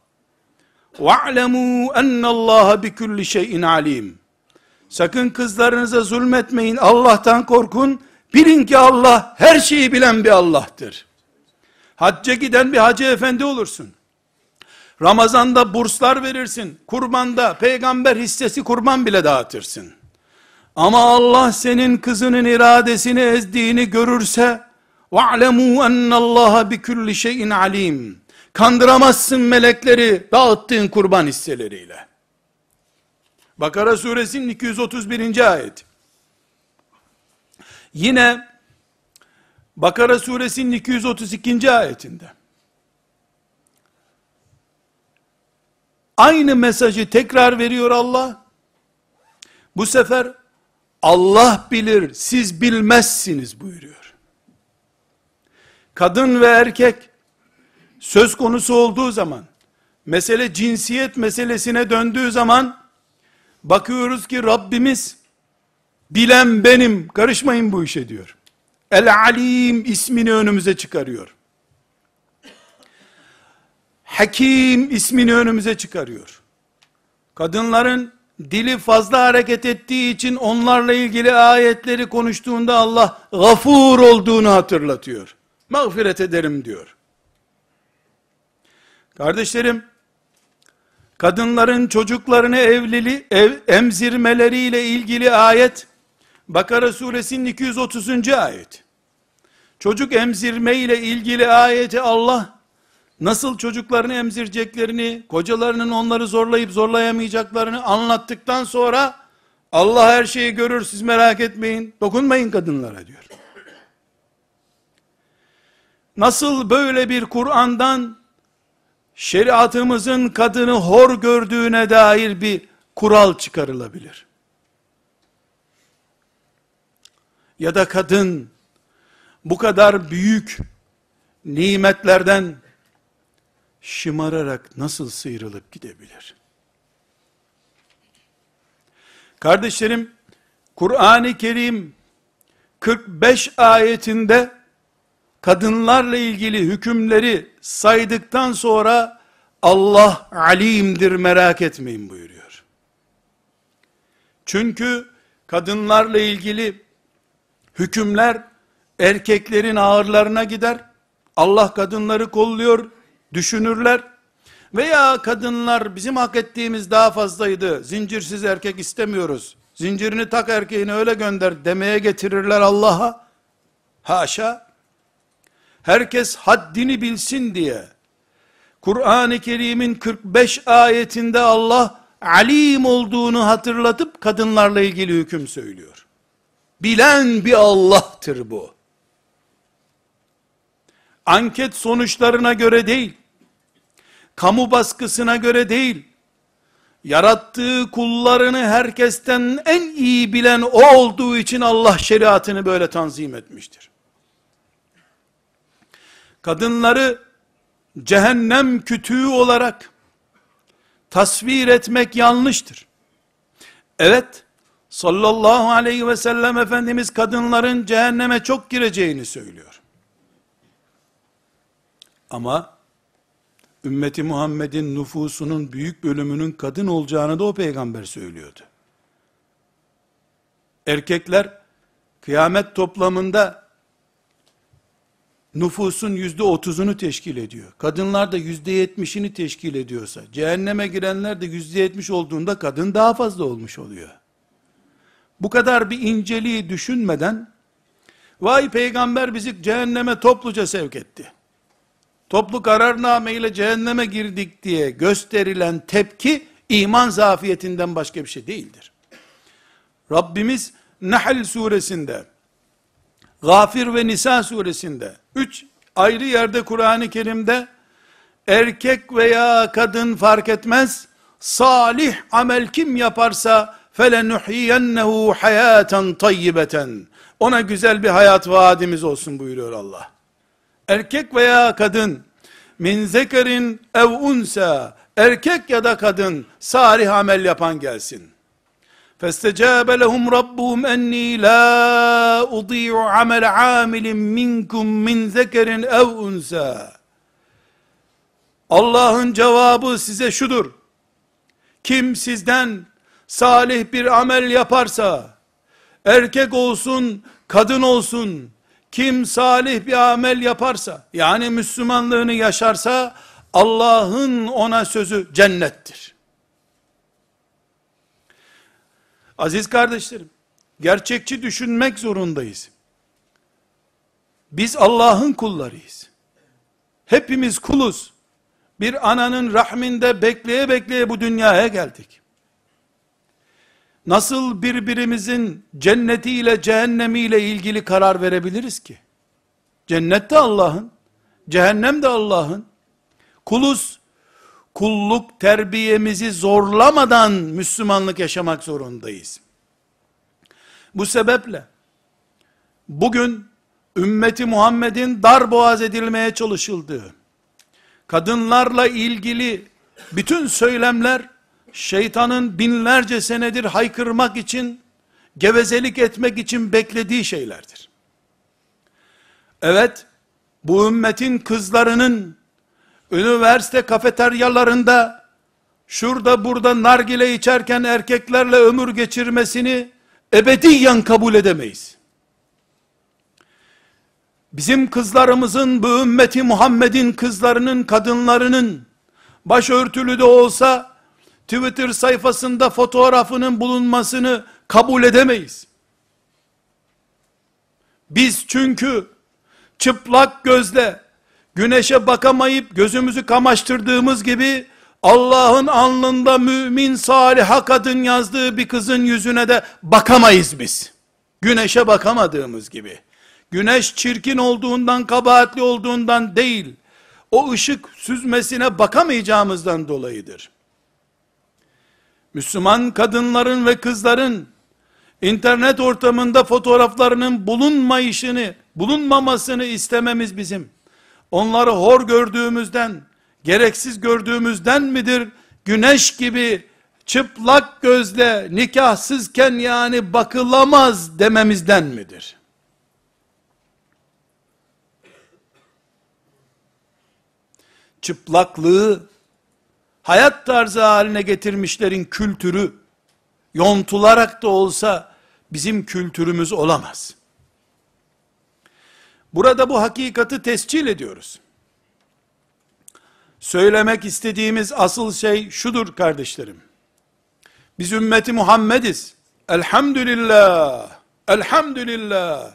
Ve'lemû ennallaha bikulli şeyin alim. Sakın kızlarınıza zulmetmeyin, Allah'tan korkun. Bilin ki Allah her şeyi bilen bir Allah'tır. Hacca giden bir hacı efendi olursun. Ramazanda burslar verirsin. Kurbanda peygamber hissesi kurban bile dağıtırsın. Ama Allah senin kızının iradesini ezdiğini görürse وَعْلَمُوا اَنَّ اللّٰهَ بِكُلِّ شَيْءٍ alim. Kandıramazsın melekleri dağıttığın kurban hisseleriyle. Bakara suresinin 231. ayet. Yine Bakara suresinin 232. ayetinde aynı mesajı tekrar veriyor Allah. Bu sefer Allah bilir, siz bilmezsiniz buyuruyor. Kadın ve erkek söz konusu olduğu zaman, mesele cinsiyet meselesine döndüğü zaman, bakıyoruz ki Rabbimiz, bilen benim, karışmayın bu işe diyor. El Alim ismini önümüze çıkarıyor. Hakim ismini önümüze çıkarıyor. Kadınların dili fazla hareket ettiği için onlarla ilgili ayetleri konuştuğunda Allah gafur olduğunu hatırlatıyor. Mağfiret ederim diyor. Kardeşlerim, kadınların çocuklarını evlili, ev, emzirmeleriyle ilgili ayet, Bakara suresinin 230. ayet. Çocuk emzirme ile ilgili ayeti Allah, nasıl çocuklarını emzireceklerini, kocalarının onları zorlayıp zorlayamayacaklarını anlattıktan sonra, Allah her şeyi görür siz merak etmeyin, dokunmayın kadınlara diyor. Nasıl böyle bir Kur'an'dan, şeriatımızın kadını hor gördüğüne dair bir kural çıkarılabilir? Ya da kadın, bu kadar büyük nimetlerden, şımararak nasıl sıyrılıp gidebilir? Kardeşlerim, Kur'an-ı Kerim 45 ayetinde kadınlarla ilgili hükümleri saydıktan sonra Allah alimdir merak etmeyin buyuruyor. Çünkü kadınlarla ilgili hükümler erkeklerin ağırlarına gider. Allah kadınları kolluyor, düşünürler. Veya kadınlar bizim hak ettiğimiz daha fazlaydı. Zincirsiz erkek istemiyoruz. Zincirini tak erkeğini öyle gönder demeye getirirler Allah'a. Haşa. Herkes haddini bilsin diye. Kur'an-ı Kerim'in 45 ayetinde Allah alim olduğunu hatırlatıp kadınlarla ilgili hüküm söylüyor. Bilen bir Allah'tır bu. Anket sonuçlarına göre değil, kamu baskısına göre değil, yarattığı kullarını herkesten en iyi bilen o olduğu için Allah şeriatını böyle tanzim etmiştir. Kadınları cehennem kütüğü olarak tasvir etmek yanlıştır. Evet, sallallahu aleyhi ve sellem Efendimiz kadınların cehenneme çok gireceğini söylüyor. Ama ümmeti Muhammed'in nüfusunun büyük bölümünün kadın olacağını da o peygamber söylüyordu. Erkekler kıyamet toplamında nüfusun yüzde otuzunu teşkil ediyor. Kadınlar da yüzde yetmişini teşkil ediyorsa, cehenneme girenler de yüzde yetmiş olduğunda kadın daha fazla olmuş oluyor. Bu kadar bir inceliği düşünmeden, vay peygamber bizi cehenneme topluca sevk etti. Toplu kararname ile cehenneme girdik diye gösterilen tepki, iman zafiyetinden başka bir şey değildir. Rabbimiz Nahl suresinde, Gafir ve Nisa suresinde, üç ayrı yerde Kur'an-ı Kerim'de, erkek veya kadın fark etmez, salih amel kim yaparsa, فَلَنُحْيَنَّهُ hayaten tayyibeten. Ona güzel bir hayat vaadimiz olsun buyuruyor Allah. Erkek veya kadın, min zekerin ev unsa, erkek ya da kadın, salih amel yapan gelsin. فَاسْتَجَابَ لَهُمْ رَبُّهُمْ اَنِّي لَا اُضِيعُ عَمَلَ عَامِلٍ مِنْكُمْ مِنْ ذَكَرٍ اَوْ اُنْسَى Allah'ın cevabı size şudur. Kim sizden salih bir amel yaparsa, erkek olsun, kadın olsun, kim salih bir amel yaparsa, yani Müslümanlığını yaşarsa, Allah'ın ona sözü cennettir. Aziz kardeşlerim, gerçekçi düşünmek zorundayız. Biz Allah'ın kullarıyız. Hepimiz kuluz. Bir ananın rahminde bekleye bekleye bu dünyaya geldik. Nasıl birbirimizin cennetiyle cehennemiyle ilgili karar verebiliriz ki? Cennet de Allah'ın, cehennem de Allah'ın. Kuluz, kulluk terbiyemizi zorlamadan Müslümanlık yaşamak zorundayız. Bu sebeple bugün ümmeti Muhammed'in darboğaz edilmeye çalışıldığı, kadınlarla ilgili bütün söylemler şeytanın binlerce senedir haykırmak için, gevezelik etmek için beklediği şeylerdir. Evet, bu ümmetin kızlarının üniversite kafeteryalarında şurada burada nargile içerken erkeklerle ömür geçirmesini ebediyen kabul edemeyiz. Bizim kızlarımızın, bu ümmeti Muhammed'in kızlarının, kadınlarının, başörtülü de olsa, Twitter sayfasında fotoğrafının bulunmasını kabul edemeyiz. Biz çünkü, çıplak gözle, güneşe bakamayıp gözümüzü kamaştırdığımız gibi, Allah'ın alnında mümin saliha kadın yazdığı bir kızın yüzüne de bakamayız biz. Güneşe bakamadığımız gibi. Güneş çirkin olduğundan, kabahatli olduğundan değil, o ışık süzmesine bakamayacağımızdan dolayıdır. Müslüman kadınların ve kızların internet ortamında fotoğraflarının bulunmayışını, bulunmamasını istememiz bizim. Onları hor gördüğümüzden, gereksiz gördüğümüzden midir? Güneş gibi çıplak gözle nikahsızken yani bakılamaz dememizden midir? Çıplaklığı hayat tarzı haline getirmişlerin kültürü yontularak da olsa bizim kültürümüz olamaz. Burada bu hakikati tescil ediyoruz. Söylemek istediğimiz asıl şey şudur kardeşlerim. Biz ümmeti Muhammediz. Elhamdülillah. Elhamdülillah.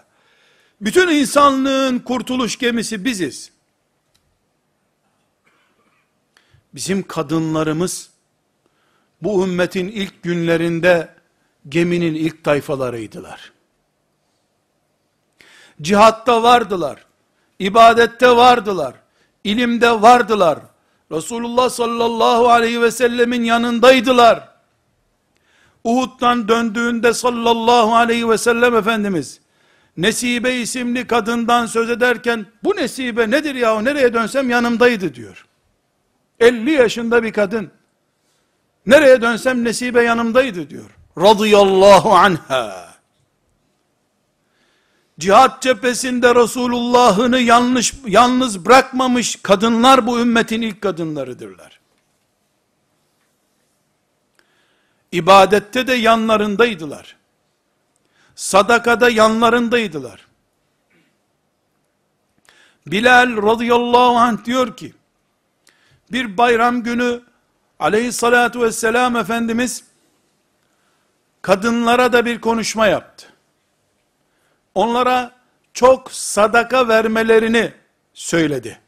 Bütün insanlığın kurtuluş gemisi biziz. Bizim kadınlarımız bu ümmetin ilk günlerinde geminin ilk tayfalarıydılar. Cihatta vardılar. ibadette vardılar. ilimde vardılar. Resulullah sallallahu aleyhi ve sellemin yanındaydılar. Uhud'dan döndüğünde sallallahu aleyhi ve sellem Efendimiz, Nesibe isimli kadından söz ederken, bu Nesibe nedir yahu nereye dönsem yanımdaydı diyor. 50 yaşında bir kadın, nereye dönsem Nesibe yanımdaydı diyor. Radıyallahu anha. Cihat cephesinde Resulullah'ını yanlış yalnız bırakmamış kadınlar bu ümmetin ilk kadınlarıdırlar. İbadette de yanlarındaydılar. Sadakada yanlarındaydılar. Bilal radıyallahu anh diyor ki, bir bayram günü aleyhissalatu vesselam Efendimiz, kadınlara da bir konuşma yaptı. Onlara çok sadaka vermelerini söyledi.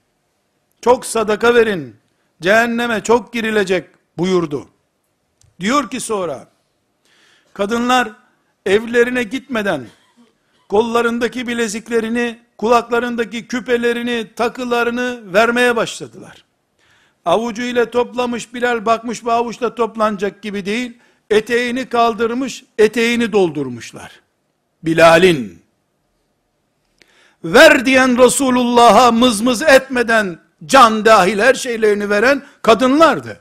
Çok sadaka verin, cehenneme çok girilecek buyurdu. Diyor ki sonra, kadınlar evlerine gitmeden, kollarındaki bileziklerini, kulaklarındaki küpelerini, takılarını vermeye başladılar. Avucu ile toplamış Bilal bakmış bu avuçla toplanacak gibi değil, eteğini kaldırmış, eteğini doldurmuşlar. Bilal'in, ver diyen Resulullah'a mızmız etmeden, can dahil her şeylerini veren kadınlardı.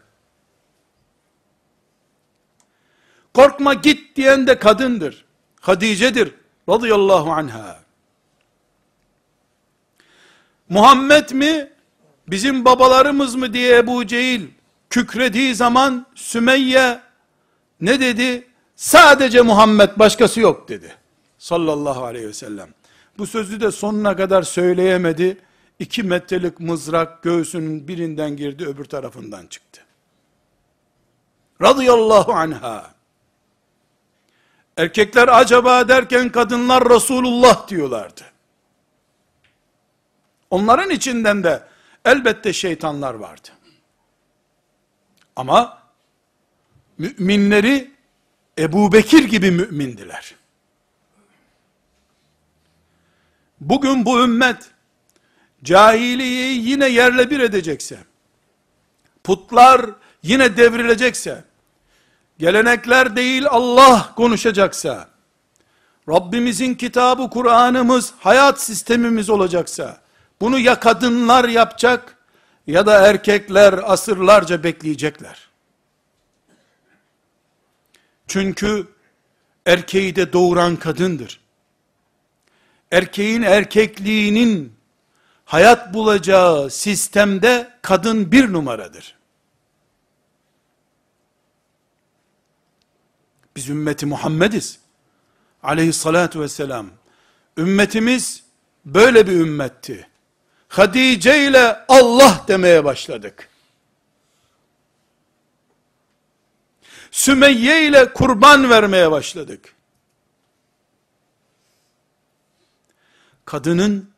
Korkma git diyen de kadındır. Hadice'dir radıyallahu anha. Muhammed mi, bizim babalarımız mı diye Ebu Cehil kükrediği zaman Sümeyye ne dedi? Sadece Muhammed başkası yok dedi. Sallallahu aleyhi ve sellem. Bu sözü de sonuna kadar söyleyemedi. İki metrelik mızrak göğsünün birinden girdi öbür tarafından çıktı. Radıyallahu anha. Erkekler acaba derken kadınlar Resulullah diyorlardı. Onların içinden de elbette şeytanlar vardı. Ama müminleri Ebu Bekir gibi mümindiler. Bugün bu ümmet cahiliyeyi yine yerle bir edecekse, putlar yine devrilecekse, gelenekler değil Allah konuşacaksa, Rabbimizin kitabı Kur'an'ımız hayat sistemimiz olacaksa, bunu ya kadınlar yapacak ya da erkekler asırlarca bekleyecekler. Çünkü erkeği de doğuran kadındır. Erkeğin erkekliğinin hayat bulacağı sistemde kadın bir numaradır. Biz ümmeti Muhammediz. Aleyhissalatu vesselam. Ümmetimiz böyle bir ümmetti. Hadice ile Allah demeye başladık. Sümeyye ile kurban vermeye başladık. Kadının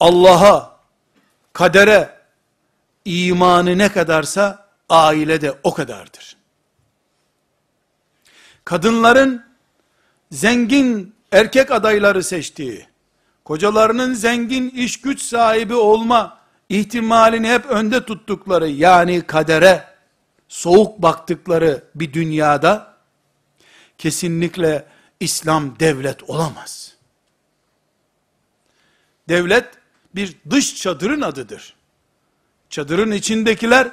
Allah'a, kadere imanı ne kadarsa ailede o kadardır. Kadınların zengin erkek adayları seçtiği, kocalarının zengin iş güç sahibi olma ihtimalini hep önde tuttukları yani kadere soğuk baktıkları bir dünyada kesinlikle İslam devlet olamaz. Devlet bir dış çadırın adıdır. Çadırın içindekiler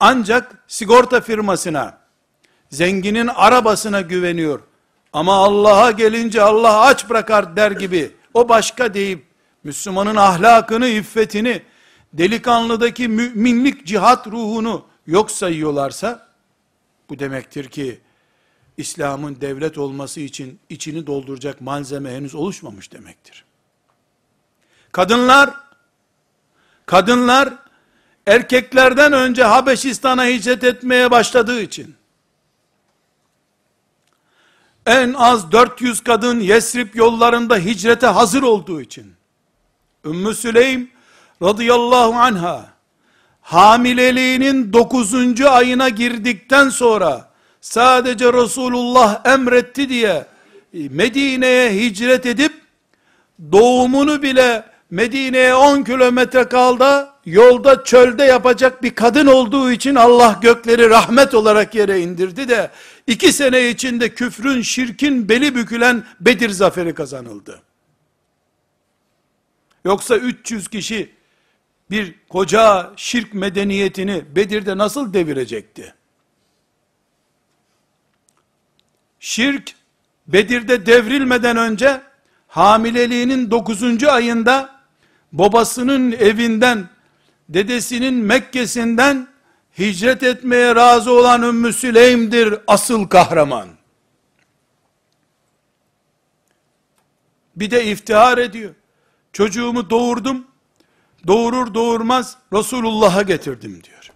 ancak sigorta firmasına, zenginin arabasına güveniyor. Ama Allah'a gelince Allah aç bırakar der gibi o başka deyip Müslümanın ahlakını, iffetini, delikanlıdaki müminlik cihat ruhunu yok sayıyorlarsa bu demektir ki İslam'ın devlet olması için içini dolduracak malzeme henüz oluşmamış demektir. Kadınlar kadınlar erkeklerden önce Habeşistan'a hicret etmeye başladığı için en az 400 kadın Yesrib yollarında hicrete hazır olduğu için Ümmü Süleym radıyallahu anha hamileliğinin 9. ayına girdikten sonra sadece Resulullah emretti diye Medine'ye hicret edip doğumunu bile Medine'ye 10 kilometre kaldı yolda çölde yapacak bir kadın olduğu için Allah gökleri rahmet olarak yere indirdi de iki sene içinde küfrün şirkin beli bükülen Bedir zaferi kazanıldı. Yoksa 300 kişi bir koca şirk medeniyetini Bedir'de nasıl devirecekti? Şirk Bedir'de devrilmeden önce hamileliğinin 9. ayında babasının evinden dedesinin Mekke'sinden hicret etmeye razı olan Ümmü Süleym'dir asıl kahraman. Bir de iftihar ediyor. Çocuğumu doğurdum, doğurur doğurmaz Resulullah'a getirdim diyor.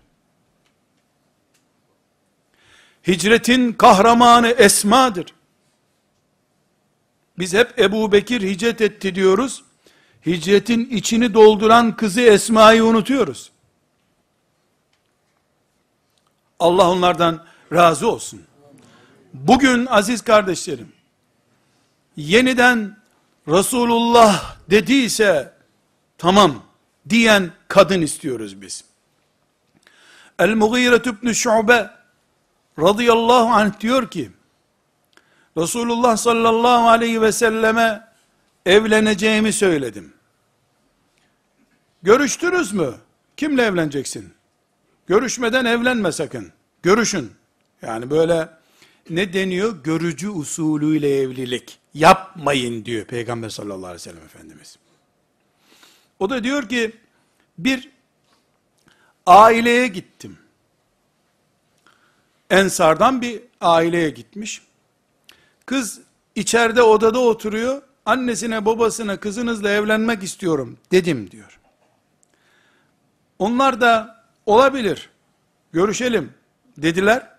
Hicretin kahramanı Esma'dır. Biz hep Ebu Bekir hicret etti diyoruz. Hicretin içini dolduran kızı Esma'yı unutuyoruz. Allah onlardan razı olsun. Bugün aziz kardeşlerim, yeniden Resulullah dediyse, tamam diyen kadın istiyoruz biz. El-Mughire ibn Şu'be radıyallahu anh diyor ki, Resulullah sallallahu aleyhi ve selleme evleneceğimi söyledim. Görüştünüz mü? Kimle evleneceksin? Görüşmeden evlenme sakın. Görüşün. Yani böyle ne deniyor? Görücü usulüyle evlilik. Yapmayın diyor Peygamber sallallahu aleyhi ve sellem Efendimiz. O da diyor ki bir aileye gittim. Ensardan bir aileye gitmiş. Kız içeride odada oturuyor. Annesine babasına kızınızla evlenmek istiyorum dedim diyor. Onlar da olabilir görüşelim dediler.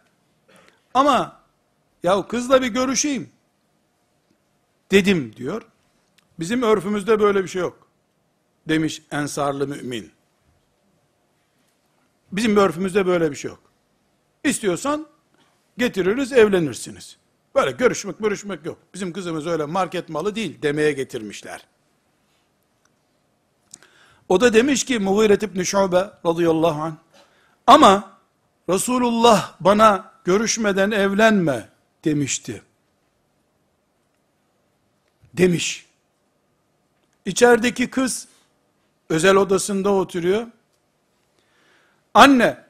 Ama ya kızla bir görüşeyim dedim diyor. Bizim örfümüzde böyle bir şey yok. Demiş ensarlı mümin. Bizim örfümüzde böyle bir şey yok. İstiyorsan getiririz evlenirsiniz. Böyle görüşmek görüşmek yok. Bizim kızımız öyle market malı değil demeye getirmişler. O da demiş ki Mughire ibn Şube radıyallahu anh ama Resulullah bana görüşmeden evlenme demişti. Demiş. İçerideki kız özel odasında oturuyor. Anne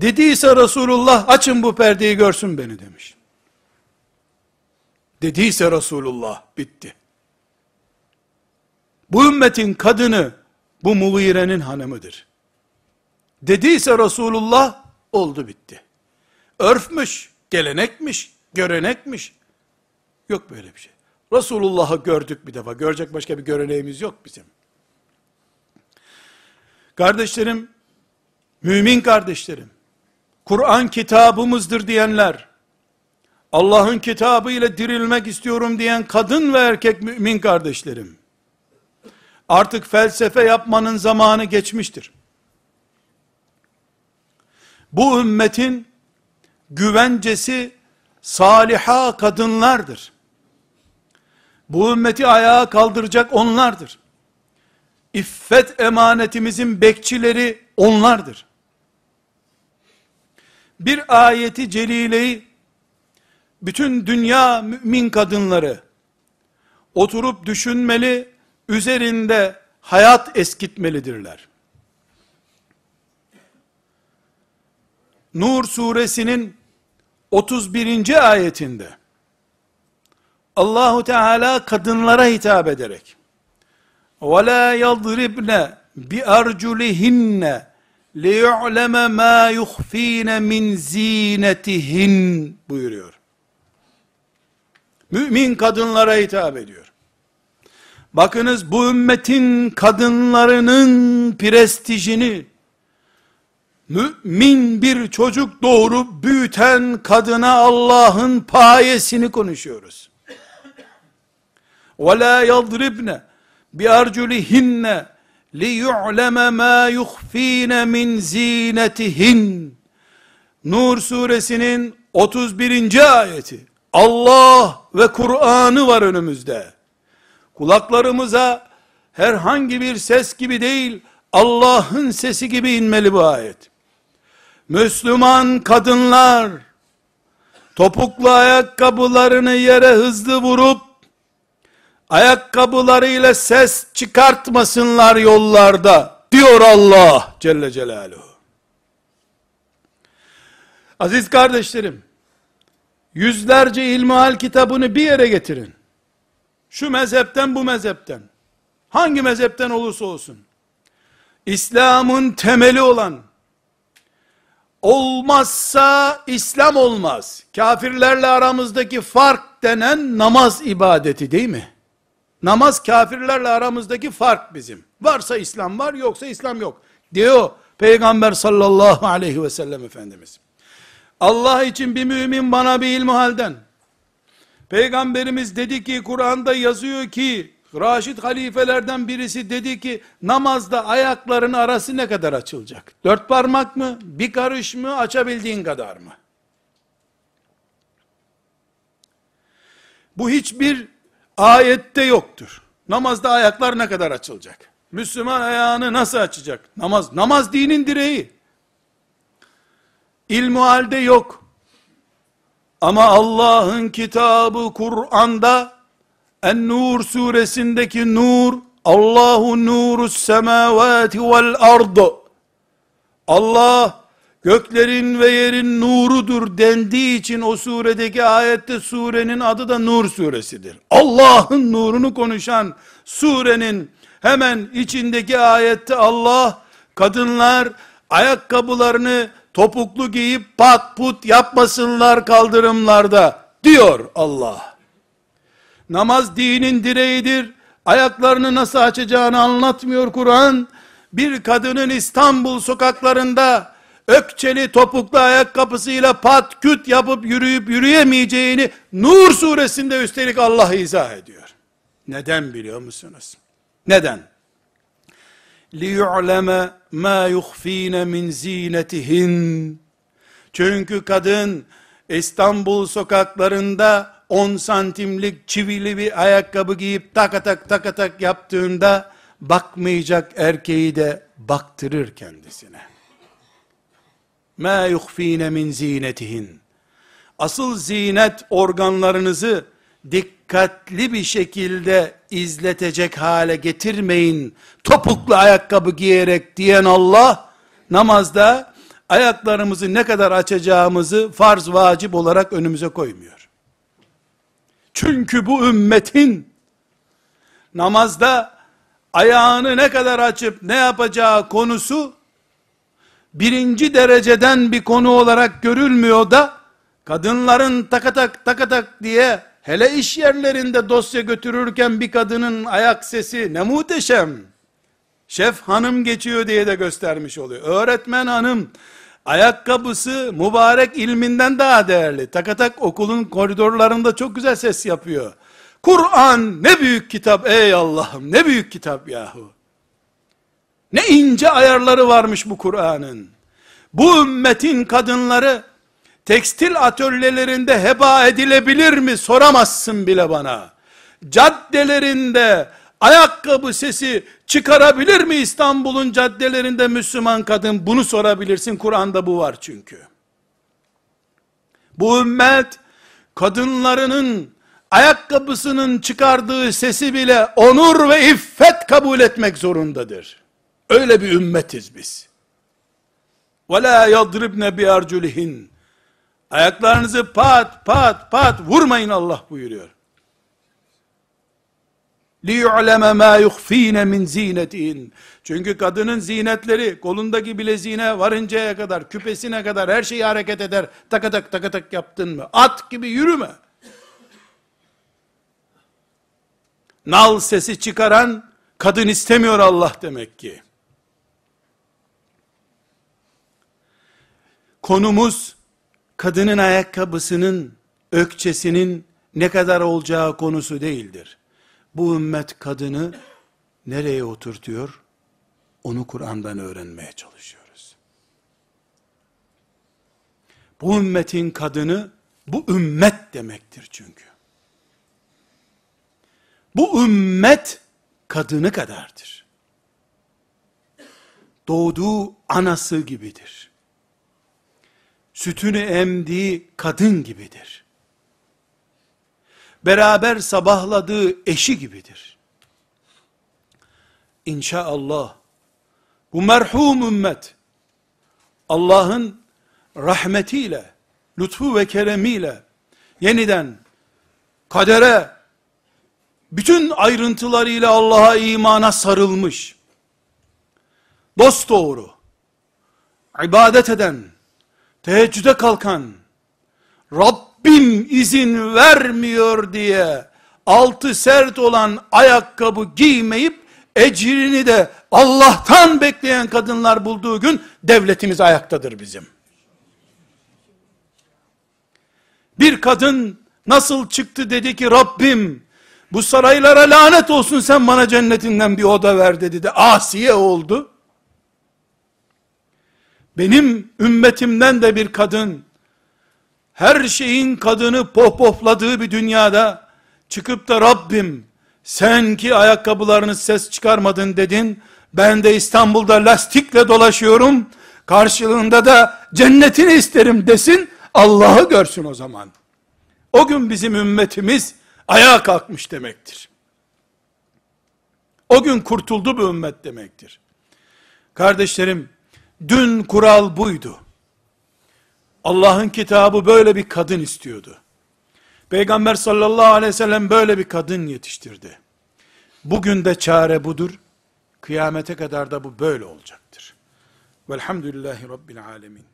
Dediyse Resulullah açın bu perdeyi görsün beni demiş. Dediyse Resulullah bitti. Bu ümmetin kadını bu Mugire'nin hanımıdır. Dediyse Resulullah oldu bitti. Örfmüş, gelenekmiş, görenekmiş. Yok böyle bir şey. Resulullah'ı gördük bir defa. Görecek başka bir göreneğimiz yok bizim. Kardeşlerim, mümin kardeşlerim, Kur'an kitabımızdır diyenler, Allah'ın kitabı ile dirilmek istiyorum diyen kadın ve erkek mümin kardeşlerim, artık felsefe yapmanın zamanı geçmiştir. Bu ümmetin güvencesi saliha kadınlardır. Bu ümmeti ayağa kaldıracak onlardır. İffet emanetimizin bekçileri onlardır bir ayeti celileyi bütün dünya mümin kadınları oturup düşünmeli, üzerinde hayat eskitmelidirler. Nur suresinin 31. ayetinde Allahu Teala kadınlara hitap ederek وَلَا يَضْرِبْنَ بِأَرْجُلِهِنَّ لِيُعْلَمَ مَا يُخْف۪ينَ min زِينَتِهِنْ buyuruyor. Mümin kadınlara hitap ediyor. Bakınız bu ümmetin kadınlarının prestijini, mümin bir çocuk doğurup büyüten kadına Allah'ın payesini konuşuyoruz. وَلَا يَضْرِبْنَ بِأَرْجُلِهِنَّ لِيُعْلَمَ مَا يُخْف۪ينَ مِنْ زِينَتِهِنْ Nur suresinin 31. ayeti. Allah ve Kur'an'ı var önümüzde. Kulaklarımıza herhangi bir ses gibi değil, Allah'ın sesi gibi inmeli bu ayet. Müslüman kadınlar, topuklu ayakkabılarını yere hızlı vurup, ayakkabılarıyla ses çıkartmasınlar yollarda diyor Allah Celle Celaluhu. Aziz kardeşlerim, yüzlerce ilmihal kitabını bir yere getirin. Şu mezhepten bu mezhepten, hangi mezhepten olursa olsun, İslam'ın temeli olan, olmazsa İslam olmaz. Kafirlerle aramızdaki fark denen namaz ibadeti değil mi? Namaz kafirlerle aramızdaki fark bizim. Varsa İslam var, yoksa İslam yok. Diyor Peygamber sallallahu aleyhi ve sellem Efendimiz. Allah için bir mümin bana bir ilmuhalden. Peygamberimiz dedi ki Kur'an'da yazıyor ki Raşid halifelerden birisi dedi ki namazda ayakların arası ne kadar açılacak? Dört parmak mı? Bir karış mı? Açabildiğin kadar mı? Bu hiçbir ayette yoktur. Namazda ayaklar ne kadar açılacak? Müslüman ayağını nasıl açacak? Namaz, namaz dinin direği. İlmu halde yok. Ama Allah'ın kitabı Kur'an'da En-Nur suresindeki nur Allahu nurus semavati vel ardı Allah göklerin ve yerin nurudur dendiği için o suredeki ayette surenin adı da Nur suresidir. Allah'ın nurunu konuşan surenin hemen içindeki ayette Allah kadınlar ayakkabılarını topuklu giyip pat put yapmasınlar kaldırımlarda diyor Allah. Namaz dinin direğidir. Ayaklarını nasıl açacağını anlatmıyor Kur'an. Bir kadının İstanbul sokaklarında ökçeli topuklu ayakkabısıyla pat küt yapıp yürüyüp yürüyemeyeceğini Nur suresinde üstelik Allah izah ediyor. Neden biliyor musunuz? Neden? لِيُعْلَمَ مَا يُخْف۪ينَ مِنْ زِينَتِهِنْ Çünkü kadın İstanbul sokaklarında 10 santimlik çivili bir ayakkabı giyip takatak takatak yaptığında bakmayacak erkeği de baktırır kendisine. Ma yukhfine min zinetihin. Asıl zinet organlarınızı dikkatli bir şekilde izletecek hale getirmeyin. Topuklu ayakkabı giyerek diyen Allah namazda ayaklarımızı ne kadar açacağımızı farz vacip olarak önümüze koymuyor. Çünkü bu ümmetin namazda ayağını ne kadar açıp ne yapacağı konusu birinci dereceden bir konu olarak görülmüyor da kadınların takatak takatak diye hele iş yerlerinde dosya götürürken bir kadının ayak sesi ne muhteşem. Şef hanım geçiyor diye de göstermiş oluyor. Öğretmen hanım ayakkabısı mübarek ilminden daha değerli. Takatak okulun koridorlarında çok güzel ses yapıyor. Kur'an ne büyük kitap ey Allah'ım ne büyük kitap yahu. Ne ince ayarları varmış bu Kur'an'ın. Bu ümmetin kadınları tekstil atölyelerinde heba edilebilir mi soramazsın bile bana. Caddelerinde ayakkabı sesi çıkarabilir mi İstanbul'un caddelerinde Müslüman kadın? Bunu sorabilirsin. Kur'an'da bu var çünkü. Bu ümmet kadınlarının ayakkabısının çıkardığı sesi bile onur ve iffet kabul etmek zorundadır. Öyle bir ümmetiz biz. وَلَا يَضْرِبْنَ بِيَرْجُلِهِنْ Ayaklarınızı pat pat pat vurmayın Allah buyuruyor. لِيُعْلَمَ مَا يُخْف۪ينَ مِنْ زِينَتِهِنْ Çünkü kadının zinetleri, kolundaki bileziğine varıncaya kadar, küpesine kadar her şeyi hareket eder. Takatak takatak yaptın mı? At gibi yürüme. Nal sesi çıkaran, kadın istemiyor Allah demek ki. Konumuz, kadının ayakkabısının, ökçesinin ne kadar olacağı konusu değildir. Bu ümmet kadını nereye oturtuyor? Onu Kur'an'dan öğrenmeye çalışıyoruz. Bu ümmetin kadını, bu ümmet demektir çünkü. Bu ümmet kadını kadardır. Doğduğu anası gibidir. Sütünü emdiği kadın gibidir beraber sabahladığı eşi gibidir. İnşallah bu merhum ümmet Allah'ın rahmetiyle, lütfu ve keremiyle yeniden kadere bütün ayrıntılarıyla Allah'a imana sarılmış dost doğru ibadet eden teheccüde kalkan Rabbim izin vermiyor diye altı sert olan ayakkabı giymeyip, ecrini de Allah'tan bekleyen kadınlar bulduğu gün, devletimiz ayaktadır bizim. Bir kadın nasıl çıktı dedi ki Rabbim bu saraylara lanet olsun sen bana cennetinden bir oda ver dedi de asiye oldu. Benim ümmetimden de bir kadın her şeyin kadını pohpohladığı bir dünyada çıkıp da Rabbim sen ki ayakkabılarını ses çıkarmadın dedin ben de İstanbul'da lastikle dolaşıyorum karşılığında da cennetini isterim desin Allah'ı görsün o zaman. O gün bizim ümmetimiz ayağa kalkmış demektir. O gün kurtuldu bu ümmet demektir. Kardeşlerim, dün kural buydu. Allah'ın kitabı böyle bir kadın istiyordu. Peygamber sallallahu aleyhi ve sellem böyle bir kadın yetiştirdi. Bugün de çare budur. Kıyamete kadar da bu böyle olacaktır. Velhamdülillahi Rabbil alemin.